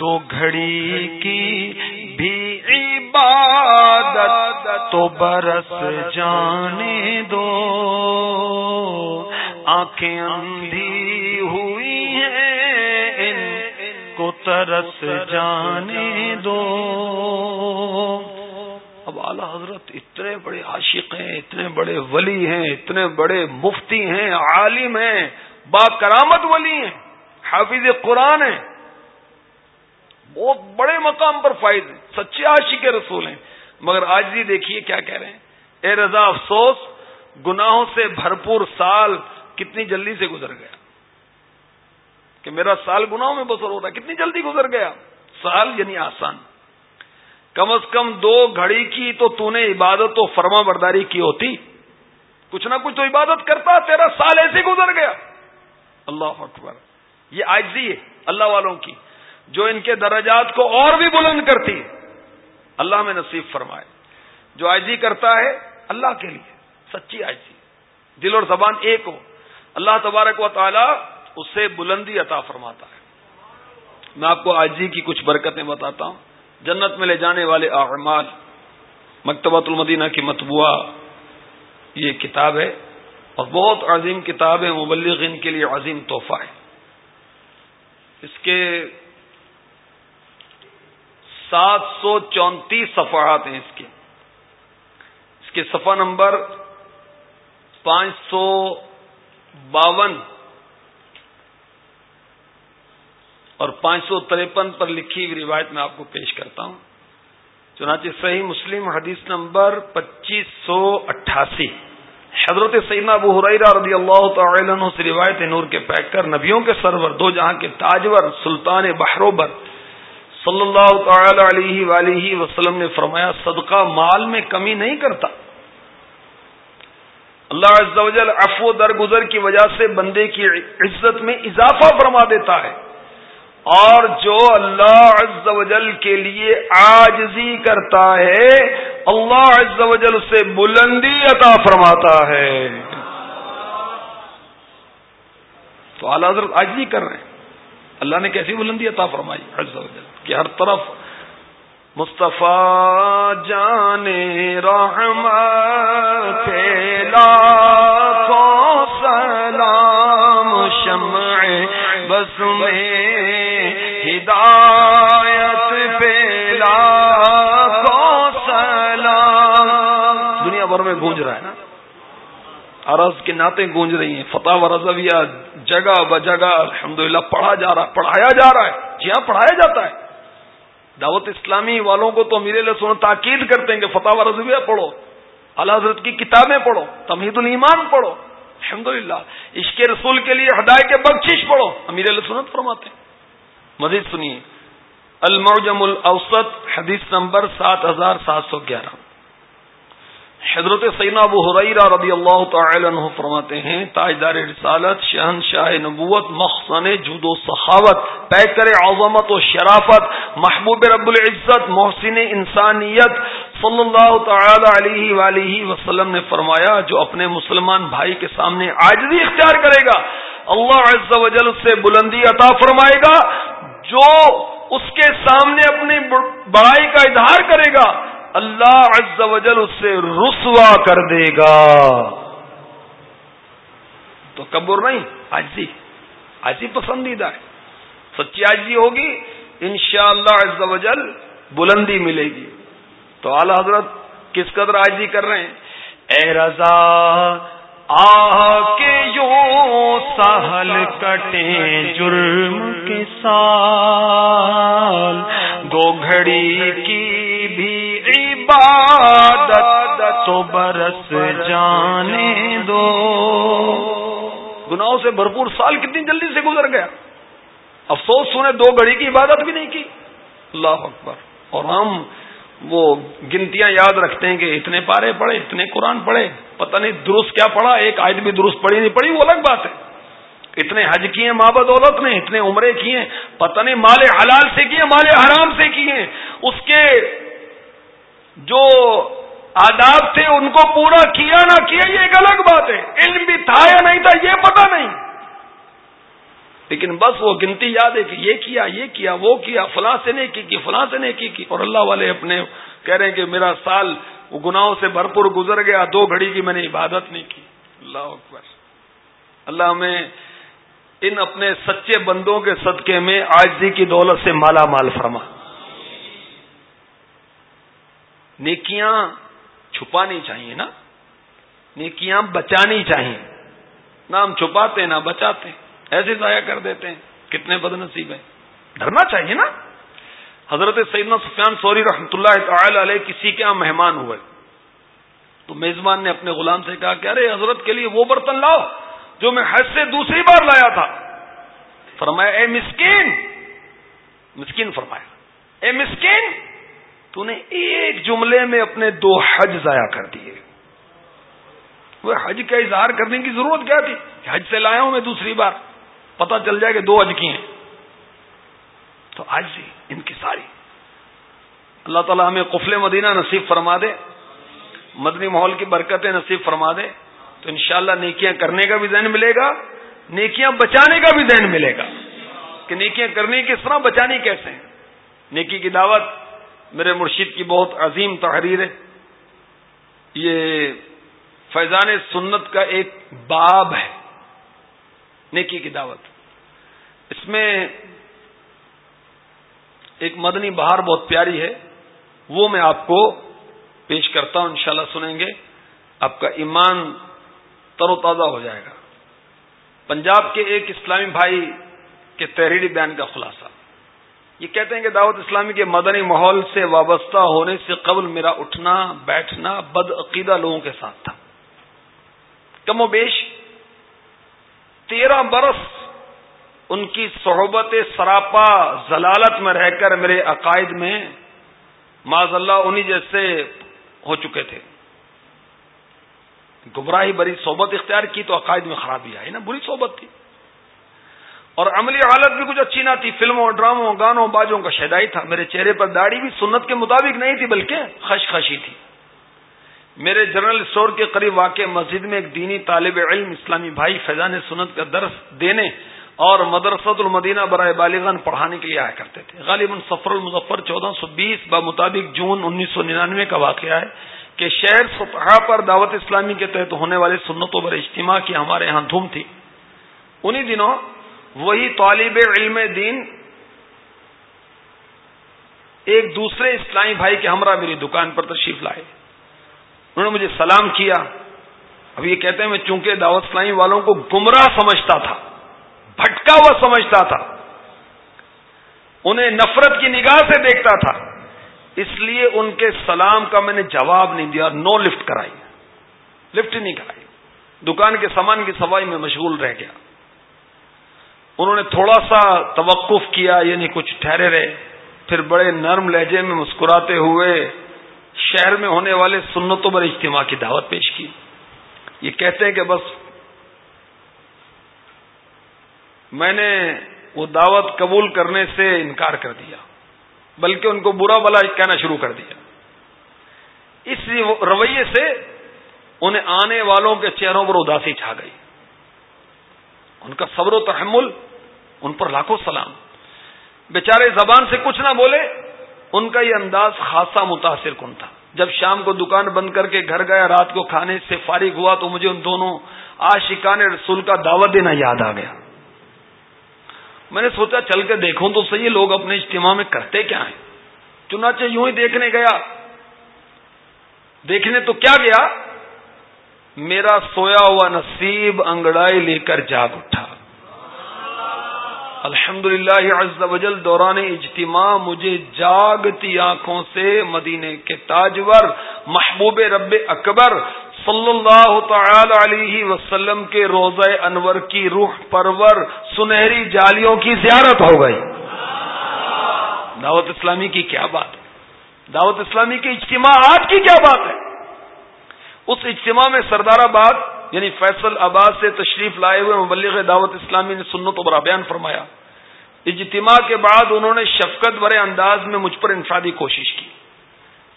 دو گھڑی کی بھی عبادت تو برس جانے دو۔ آنکھیں اندھی ہوئی ہیں، ان کو ترس جانے دو۔ اب اعلی حضرت اتنے بڑے عاشق ہیں، اتنے بڑے ولی ہیں، اتنے بڑے مفتی ہیں، عالم ہیں، با کرامت ولی ہیں، حافظ قرآن ہیں۔ بہت بڑے مقام پر فائد ہیں، سچے عاشق رسول ہیں۔ مگر آج بھی دیکھیے کیا کہہ رہے ہیں۔ اے رضا افسوس، گناہوں سے بھرپور سال کتنی جلدی سے گزر گیا۔ کہ میرا سال گناہوں میں بسر ہوتا کتنی جلدی گزر گیا۔ سال یعنی آسان۔ کم از کم دو گھڑی کی تو تو نے عبادت و فرما برداری کی ہوتی۔ کچھ نہ کچھ تو عبادت کرتا، تیرا سال ایسے گزر گیا۔ اللہ اکبر۔ یہ آجزی ہے، اللہ والوں کی۔ جو ان کے درجات کو اور بھی بلند کرتی۔ ہے اللہ میں نصیب فرمائے۔ جو آجی کرتا ہے، اللہ کے لیے، سچی آجی دل اور زبان ایک ہو۔ اللہ تبارک و تعالی اس سے بلندی عطا فرماتا ہے۔ میں آپ کو آجی کی کچھ برکتیں بتاتا ہوں۔ جنت میں لے جانے والے اعمال، مکتبۃ المدینہ کی متبوعہ یہ کتاب ہے۔ اور بہت عظیم کتاب ہے، مبلغین کے لیے عظیم تحفہ ہے۔ اس کے سات سو چونتیس صفحات ہیں اس کے۔ اس کے صفحہ نمبر پانچ سو باون اور پانچ سو تریپن پر لکھی ہوئی روایت میں آپ کو پیش کرتا ہوں۔ چنانچہ صحیح مسلم حدیث نمبر پچیس سو اٹھاسی۔ حضرت سیدنا ابو حریرہ رضی اللہ تعالی عنہ سے روایت نور کے پیک کر نبیوں کے سرور دو جہاں کے تاجور سلطان بحروبر صلی اللہ تعالی علیہ ولیہ وسلم نے فرمایا، صدقہ مال میں کمی نہیں کرتا۔ اللہ عز و جل افو درگزر کی وجہ سے بندے کی عزت میں اضافہ فرما دیتا ہے۔ اور جو اللہ عز و جل کے لیے آجزی کرتا ہے، اللہ عز و جل سے بلندی عطا فرماتا ہے۔ تو اعلی حضرت آجزی کر رہے ہیں۔ اللہ نے کیسی بلندی عطا فرمائی؟ عز و جل، کہ ہر طرف مصطفیٰ جانے پھیلا کو سلام، شمع بس میں ہدایت پھیلا کو سلام۔ دنیا بھر میں گونج رہا ہے نا۔ عرض کی نعتیں گونج رہی ہیں۔ فتح و رضویہ، جگہ بجگہ الحمدللہ پڑھا جا رہا ہے پڑھایا جا رہا ہے۔ جی ہاں پڑھایا جاتا ہے۔ دعوت اسلامی والوں کو تو امیر سن تاکید کرتے ہیں کہ فتح و رضویہ پڑھو اللہ حضرت کی کتابیں پڑھو، تمہید الایمان پڑھو۔ الحمد للہ عشق رسول کے لیے ہدایت کے بخش پڑھو۔ امیر سنت فرماتے ہیں۔ مزید سنیے۔ المعجم الاوسط، حدیث نمبر سات ہزار سات سو گیارہ۔ حضرت سینا ابو حریرہ رضی اللہ تعالی عنہ فرماتے ہیں، تاجدار رسالت شہن شاہ نبوت مخصن جود و سخاوت، پیکر عظمت و شرافت، محبوب رب العزت، محسن انسانیت، صلی اللہ تعالی علیہ وآلہ وسلم نے فرمایا، جو اپنے مسلمان بھائی کے سامنے عاجزی اختیار کرے گا۔ اللہ عز و جل سے بلندی عطا فرمائے گا، جو اس کے سامنے اپنی بڑائی کا اظہار کرے گا۔ اللہ عز و جل اس سے رسوا کر دے گا۔ تو کبر نہیں آجی آجی پسندیدہ ہے۔ سچی آجی ہوگی، انشاءاللہ اللہ عز و جل بلندی ملے گی۔ تو اعلی حضرت کس قدر آجی کر رہے ہیں؟ اے رضا آ کے یوں سہل کٹے جرم کے سال، دو گھڑی کی بھی عبادت تو برس جانے دو۔ گناہوں سے بھرپور سال کتنی جلدی سے گزر گیا۔ افسوس سنے دو گھڑی کی عبادت بھی نہیں کی۔ اللہ اکبر۔ اور ہم وہ گنتیاں یاد رکھتے ہیں کہ اتنے پارے پڑے اتنے قرآن پڑھے پتہ نہیں درست کیا پڑھا ایک آج بھی درست پڑھی نہیں پڑھی وہ الگ بات ہے۔ اتنے حج کیے ماں بدولت نے اتنے عمرے کیے پتہ نہیں مال حلال سے کیے مال حرام سے کیے۔ اس کے جو آداب تھے ان کو پورا کیا نہ کیا، یہ ایک الگ بات ہے۔ علم بھی تھا یا نہیں تھا، یہ پتہ نہیں۔ لیکن بس وہ گنتی یاد ہے کہ یہ کیا یہ کیا، وہ کیا، فلاں سے نہیں کی، فلاں سے نہیں کی۔ اور اللہ والے اپنے کہہ رہے ہیں کہ میرا سال وہ گناہوں سے بھرپور گزر گیا، دو گھڑی کی میں نے عبادت نہیں کی۔ اللہ اکبر۔ اللہ ہمیں ان اپنے سچے بندوں کے صدقے میں آجزی کی دولت سے مالا مال فرما۔ نیکیاں چھپانی چاہیے نا۔ نیکیاں بچانی چاہیے۔ نہ ہم چھپاتے، نہ بچاتے۔ ایسے ضائع کر دیتے ہیں۔ کتنے بد نصیب ہیں۔ ڈرنا چاہیے نا۔ حضرت سیدنا سفیان سوری رحمتہ اللہ تعالی علیہ کسی کے یہاں مہمان ہوئے۔ تو میزبان نے اپنے غلام سے کہا کہ ارے حضرت کے لیے وہ برتن لاؤ جو میں حج سے دوسری بار لایا تھا۔ فرمایا، اے مسکین۔ مسکین فرمایا، اے مسکین۔ تو نے ایک جملے میں اپنے دو حج ضائع کر دیے۔ وہ حج کا اظہار کرنے کی ضرورت کیا تھی؟ حج سے لایا ہوں میں دوسری بار پتا چل جائے کہ دو حج کی ہیں۔ تو آج سے ان کی ساری۔ اللہ تعالیٰ ہمیں قفل مدینہ نصیب فرما دے، مدنی ماحول کی برکتیں نصیب فرما دے۔ تو انشاءاللہ نیکیاں کرنے کا بھی ذہن ملے گا، نیکیاں بچانے کا بھی ذہن ملے گا۔ کہ نیکیاں کرنے کس طرح بچانی کیسے ہیں؟ نیکی کی دعوت میرے مرشید کی بہت عظیم تحریر ہے۔ یہ فیضان سنت کا ایک باب ہے، نیکی کی دعوت۔ اس میں ایک مدنی بہار بہت پیاری ہے، وہ میں آپ کو پیش کرتا ہوں، انشاءاللہ سنیں گے۔ آپ کا ایمان تر و تازہ ہو جائے گا۔ پنجاب کے ایک اسلامی بھائی کے تحریری بیان کا خلاصہ۔ یہ کہتے ہیں کہ دعوت اسلامی کے مدنی ماحول سے وابستہ ہونے سے قبل میرا اٹھنا، بیٹھنا بد عقیدہ لوگوں کے ساتھ تھا۔ کم و بیش تیرہ برس ان کی صحبت سراپا ضلالت میں رہ کر میرے عقائد میں معذ اللہ انہی جیسے ہو چکے تھے۔ گمراہی بری صحبت اختیار کی تو عقائد میں خرابی آئی نا، بری صحبت تھی۔ اور عملی حالت بھی کچھ اچھی نہ تھی۔ فلموں، ڈراموں، گانوں باجوں کا شہدائی تھا۔ میرے چہرے پر داڑھی بھی سنت کے مطابق نہیں تھی، بلکہ خش خشی تھی۔ میرے جنرل اسٹور کے قریب واقع مسجد میں ایک دینی طالب علم اسلامی بھائی فیضان سنت کا درس دینے اور مدرسۃ المدینہ برائے بالغان پڑھانے کے لیے آیا کرتے تھے۔ غالباً سفر المظفر چودہ سو بیس بمطابق جون انیس سو ننانوے کا واقعہ ہے کہ شہر سطح پر دعوت اسلامی کے تحت ہونے والے سنتوں پر اجتماع کی ہمارے یہاں دھوم تھی۔ انہی دنوں وہی طالب علم دین، ایک دوسرے اسلامی بھائی کے ہمراہ میری دکان پر تشریف لائے۔ انہوں نے مجھے سلام کیا۔ اب یہ کہتے ہیں میں چونکہ دعوت اسلامی والوں کو گمراہ سمجھتا تھا، بھٹکا ہوا سمجھتا تھا، انہیں نفرت کی نگاہ سے دیکھتا تھا، اس لیے ان کے سلام کا میں نے جواب نہیں دیا، نو لفٹ کرائی۔ لفٹ نہیں کرائی۔ دکان کے سامان کی سفائی میں مشغول رہ گیا۔ انہوں نے تھوڑا سا توقف کیا یعنی کچھ ٹھہرے رہے۔ پھر بڑے نرم لہجے میں مسکراتے ہوئے شہر میں ہونے والے سنتوں پر اجتماع کی دعوت پیش کی۔ یہ کہتے ہیں کہ بس میں نے وہ دعوت قبول کرنے سے انکار کر دیا، بلکہ ان کو برا بلا کہنا شروع کر دیا۔ اس رویے سے انہیں آنے والوں کے چہروں پر اداسی چھا گئی۔ ان کا صبر و تحمل ان پر لاکھوں سلام۔ بیچارے زبان سے کچھ نہ بولے، ان کا یہ انداز خاصا متاثر کن تھا۔ جب شام کو دکان بند کر کے گھر گیا، رات کو کھانے سے فارغ ہوا تو مجھے ان دونوں آشکان رسول کا دعوت دینا یاد آ گیا۔ میں نے سوچا، چل کے دیکھوں تو صحیح، لوگ اپنے اجتماع میں کرتے کیا ہیں؟ چنانچہ یوں ہی دیکھنے گیا۔ دیکھنے تو کیا گیا؟ میرا سویا ہوا نصیب انگڑائی لے کر جاگ اٹھا۔ الحمد للہ وجل، دوران اجتماع مجھے جاگتی آنکھوں سے، مدینے کے تاجور، محبوب رب اکبر صلی اللہ تعالی علیہ وسلم کے روزہ انور کی روح پرور سنہری جالیوں کی زیارت ہو گئی۔ دعوت اسلامی کی کیا بات ہے؟ دعوت اسلامی کے اجتماعات کی کیا بات ہے؟ اس اجتماع میں سردار آباد یعنی فیصل آباد سے تشریف لائے ہوئے مبلغ دعوت اسلامی نے سنت و بیان فرمایا۔ اجتماع کے بعد انہوں نے شفقت برے انداز میں مجھ پر انفرادی کوشش کی،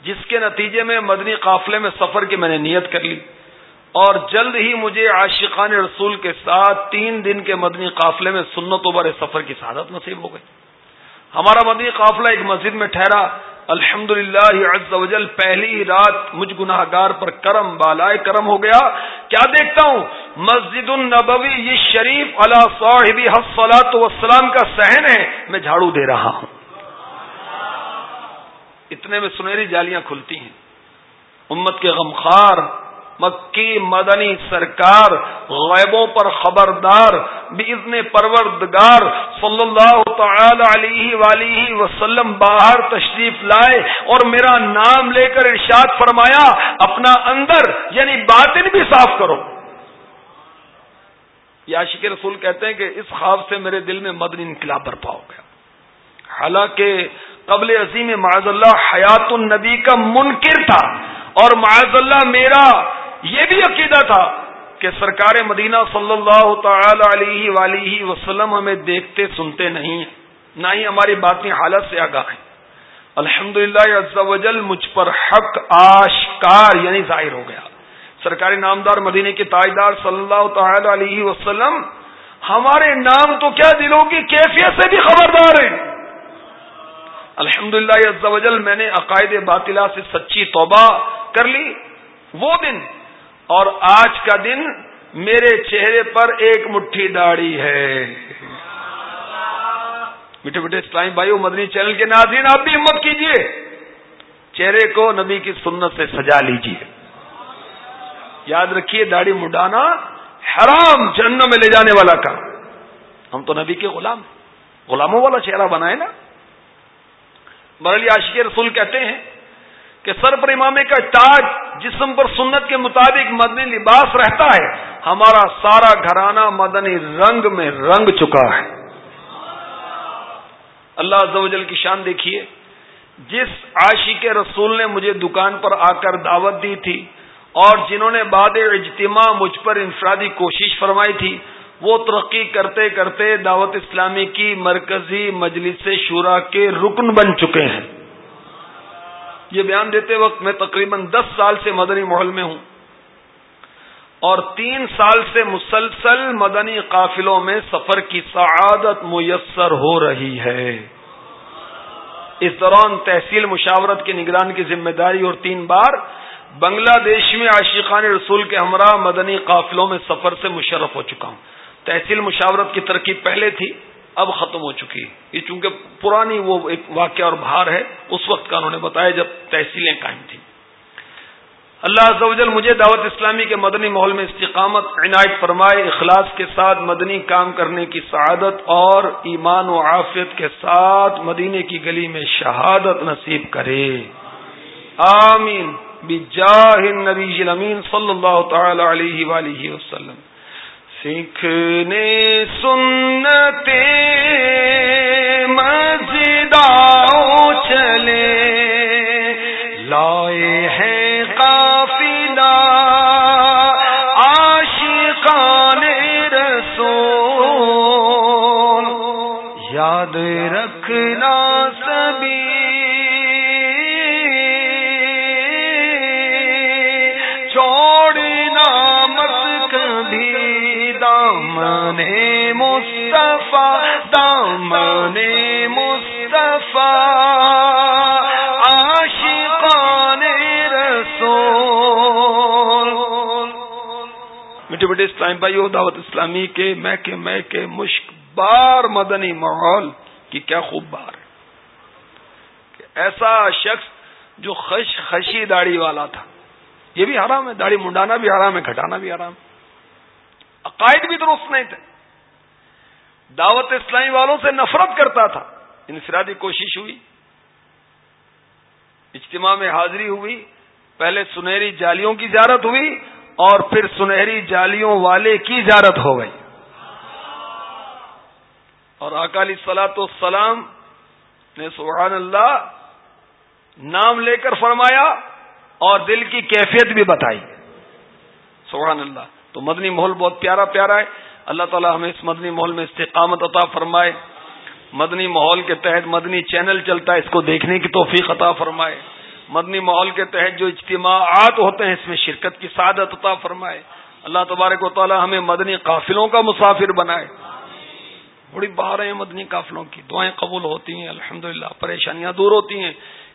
جس کے نتیجے میں مدنی قافلے میں سفر کی میں نے نیت کر لی۔ اور جلد ہی مجھے عاشقان رسول کے ساتھ تین دن کے مدنی قافلے میں سنت و برے سفر کی سعادت نصیب ہو گئی۔ ہمارا مدنی قافلہ ایک مسجد میں ٹھہرا۔ الحمد للہ پہلی رات مجھ گناہ گار پر کرم، بالائے کرم ہو گیا۔ کیا دیکھتا ہوں؟ مسجد النبوی یہ شریف اللہ صاحبی حسلاۃ وسلام کا سہن ہے۔ میں جھاڑو دے رہا ہوں۔ اتنے میں سنہری جالیاں کھلتی ہیں۔ امت کے غمخار مکی مدنی سرکار غیبوں پر خبردار بزن پروردگار صلی اللہ تعالی علیہ ولی وسلم باہر تشریف لائے اور میرا نام لے کر ارشاد فرمایا، اپنا اندر یعنی باطن بھی صاف کرو۔ یاشق رسول کہتے ہیں کہ اس خواب سے میرے دل میں مدنی انقلاب برپا ہو گیا۔ حالانکہ قبل عظیم معاذ اللہ حیات النبی کا منکر تھا اور معاذ اللہ میرا یہ بھی عقیدہ تھا کہ سرکار مدینہ صلی اللہ تعالی علیہ ولی وسلم ہمیں دیکھتے سنتے نہیں نہ ہی ہماری باتی حالت سے آگاہ ہیں۔ الحمد للہ مجھ پر حق آشکار یعنی ظاہر ہو گیا۔ سرکاری نامدار مدینے کے تاجدار صلی اللہ تعالی علیہ وسلم ہمارے نام تو کیا دلوں کی کیفیت سے بھی خبردار ہیں۔ الحمد للہ میں نے عقائد باطلا سے سچی توبہ کر لی۔ وہ دن اور آج کا دن میرے چہرے پر ایک مٹھی داڑھی ہے۔ میٹھے میٹھے اسلامی بھائی مدنی چینل کے ناظرین، آپ بھی ہمت کیجیے چہرے کو نبی کی سنت سے سجا لیجیے یاد رکھیے، داڑھی مڈانا حرام جنم میں لے جانے والا کام۔ ہم تو نبی کے غلام غلاموں والا چہرہ بنائے نا۔ مرلی عاشق رسول کہتے ہیں کہ سر پر امامے کا تاج جسم پر سنت کے مطابق مدنی لباس رہتا ہے، ہمارا سارا گھرانہ مدنی رنگ میں رنگ چکا ہے۔ اللہ عزوجل کی شان دیکھیے، جس عاشی کے رسول نے مجھے دکان پر آ کر دعوت دی تھی اور جنہوں نے بعد اجتماع مجھ پر انفرادی کوشش فرمائی تھی، وہ ترقی کرتے کرتے دعوت اسلامی کی مرکزی مجلس شورا کے رکن بن چکے ہیں۔ یہ بیان دیتے وقت میں تقریباً دس سال سے مدنی محل میں ہوں اور تین سال سے مسلسل مدنی قافلوں میں سفر کی سعادت میسر ہو رہی ہے۔ اس دوران تحصیل مشاورت کی نگران کی ذمہ داری اور تین بار بنگلہ دیش میں عاشقان رسول کے ہمراہ مدنی قافلوں میں سفر سے مشرف ہو چکا ہوں۔ تحصیل مشاورت کی ترقی پہلے تھی۔ اب ختم ہو چکی یہ چونکہ پرانی وہ ایک واقعہ اور بھار ہے، اس وقت کا انہوں نے بتایا جب تحصیلیں قائم تھیں۔ اللہ عزوجل مجھے دعوت اسلامی کے مدنی ماحول میں استقامت، عنایت فرمائے، اخلاص کے ساتھ مدنی کام کرنے کی سعادت اور ایمان و عافیت کے ساتھ مدینے کی گلی میں شہادت نصیب کرے۔ آمین۔ بجاہ النبی امین صلی اللہ تعالی علیہ وآلہ وسلم۔ سیکھنے سنتے مزدا دامن مصطفیٰ دامن مصطفیٰ، عاشقان رسول۔ میٹھے بیٹے اسلام بھائی دعوت اسلامی کے میں کے میں کے مشک بار مدنی ماحول کی کیا خوب بار ایسا شخص جو خش خشی داڑھی والا تھا۔ یہ بھی حرام ہے، داڑھی منڈانا بھی حرام ہے گھٹانا بھی حرام عقائد بھی درست نہیں تھے۔ دعوت اسلامی والوں سے نفرت کرتا تھا۔ انفرادی کوشش ہوئی۔ اجتماع میں حاضری ہوئی۔ پہلے سنہری جالیوں کی زیارت ہوئی اور پھر سنہری جالیوں والے کی زیارت ہو گئی۔ اور اکالی سلاط السلام نے سبحان اللہ نام لے کر فرمایا اور دل کی کیفیت بھی بتائی۔ سبحان اللہ۔ تو مدنی ماحول بہت پیارا پیارا ہے۔ اللہ تعالی ہمیں اس مدنی ماحول میں استقامت عطا فرمائے۔ مدنی ماحول کے تحت مدنی چینل چلتا ہے، اس کو دیکھنے کی توفیق عطا فرمائے۔ مدنی ماحول کے تحت جو اجتماعات ہوتے ہیں، اس میں شرکت کی سعادت عطا فرمائے۔ اللہ تبارک و تعالی ہمیں مدنی قافلوں کا مسافر بنائے۔ بڑی باہر ہیں مدنی قافلوں کی۔ دعائیں قبول ہوتی ہیں الحمد پریشانیاں دور ہوتی ہیں۔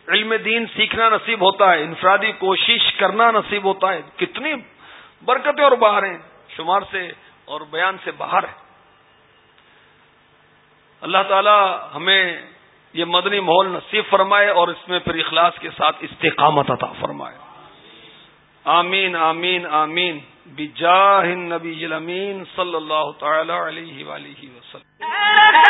علم دین سیکھنا نصیب ہوتا ہے، انفرادی کوشش کرنا نصیب ہوتا ہے۔ کتنی برکتیں اور باہر ہیں شمار سے اور بیان سے باہر ہے اللہ تعالی ہمیں یہ مدنی ماحول نصیب فرمائے اور اس میں پھر اخلاص کے ساتھ استقامت عطا فرمائے۔ آمین آمین آمین۔ بجاہ النبی الامین صلی اللہ تعالی علیہ وآلہ وسلم۔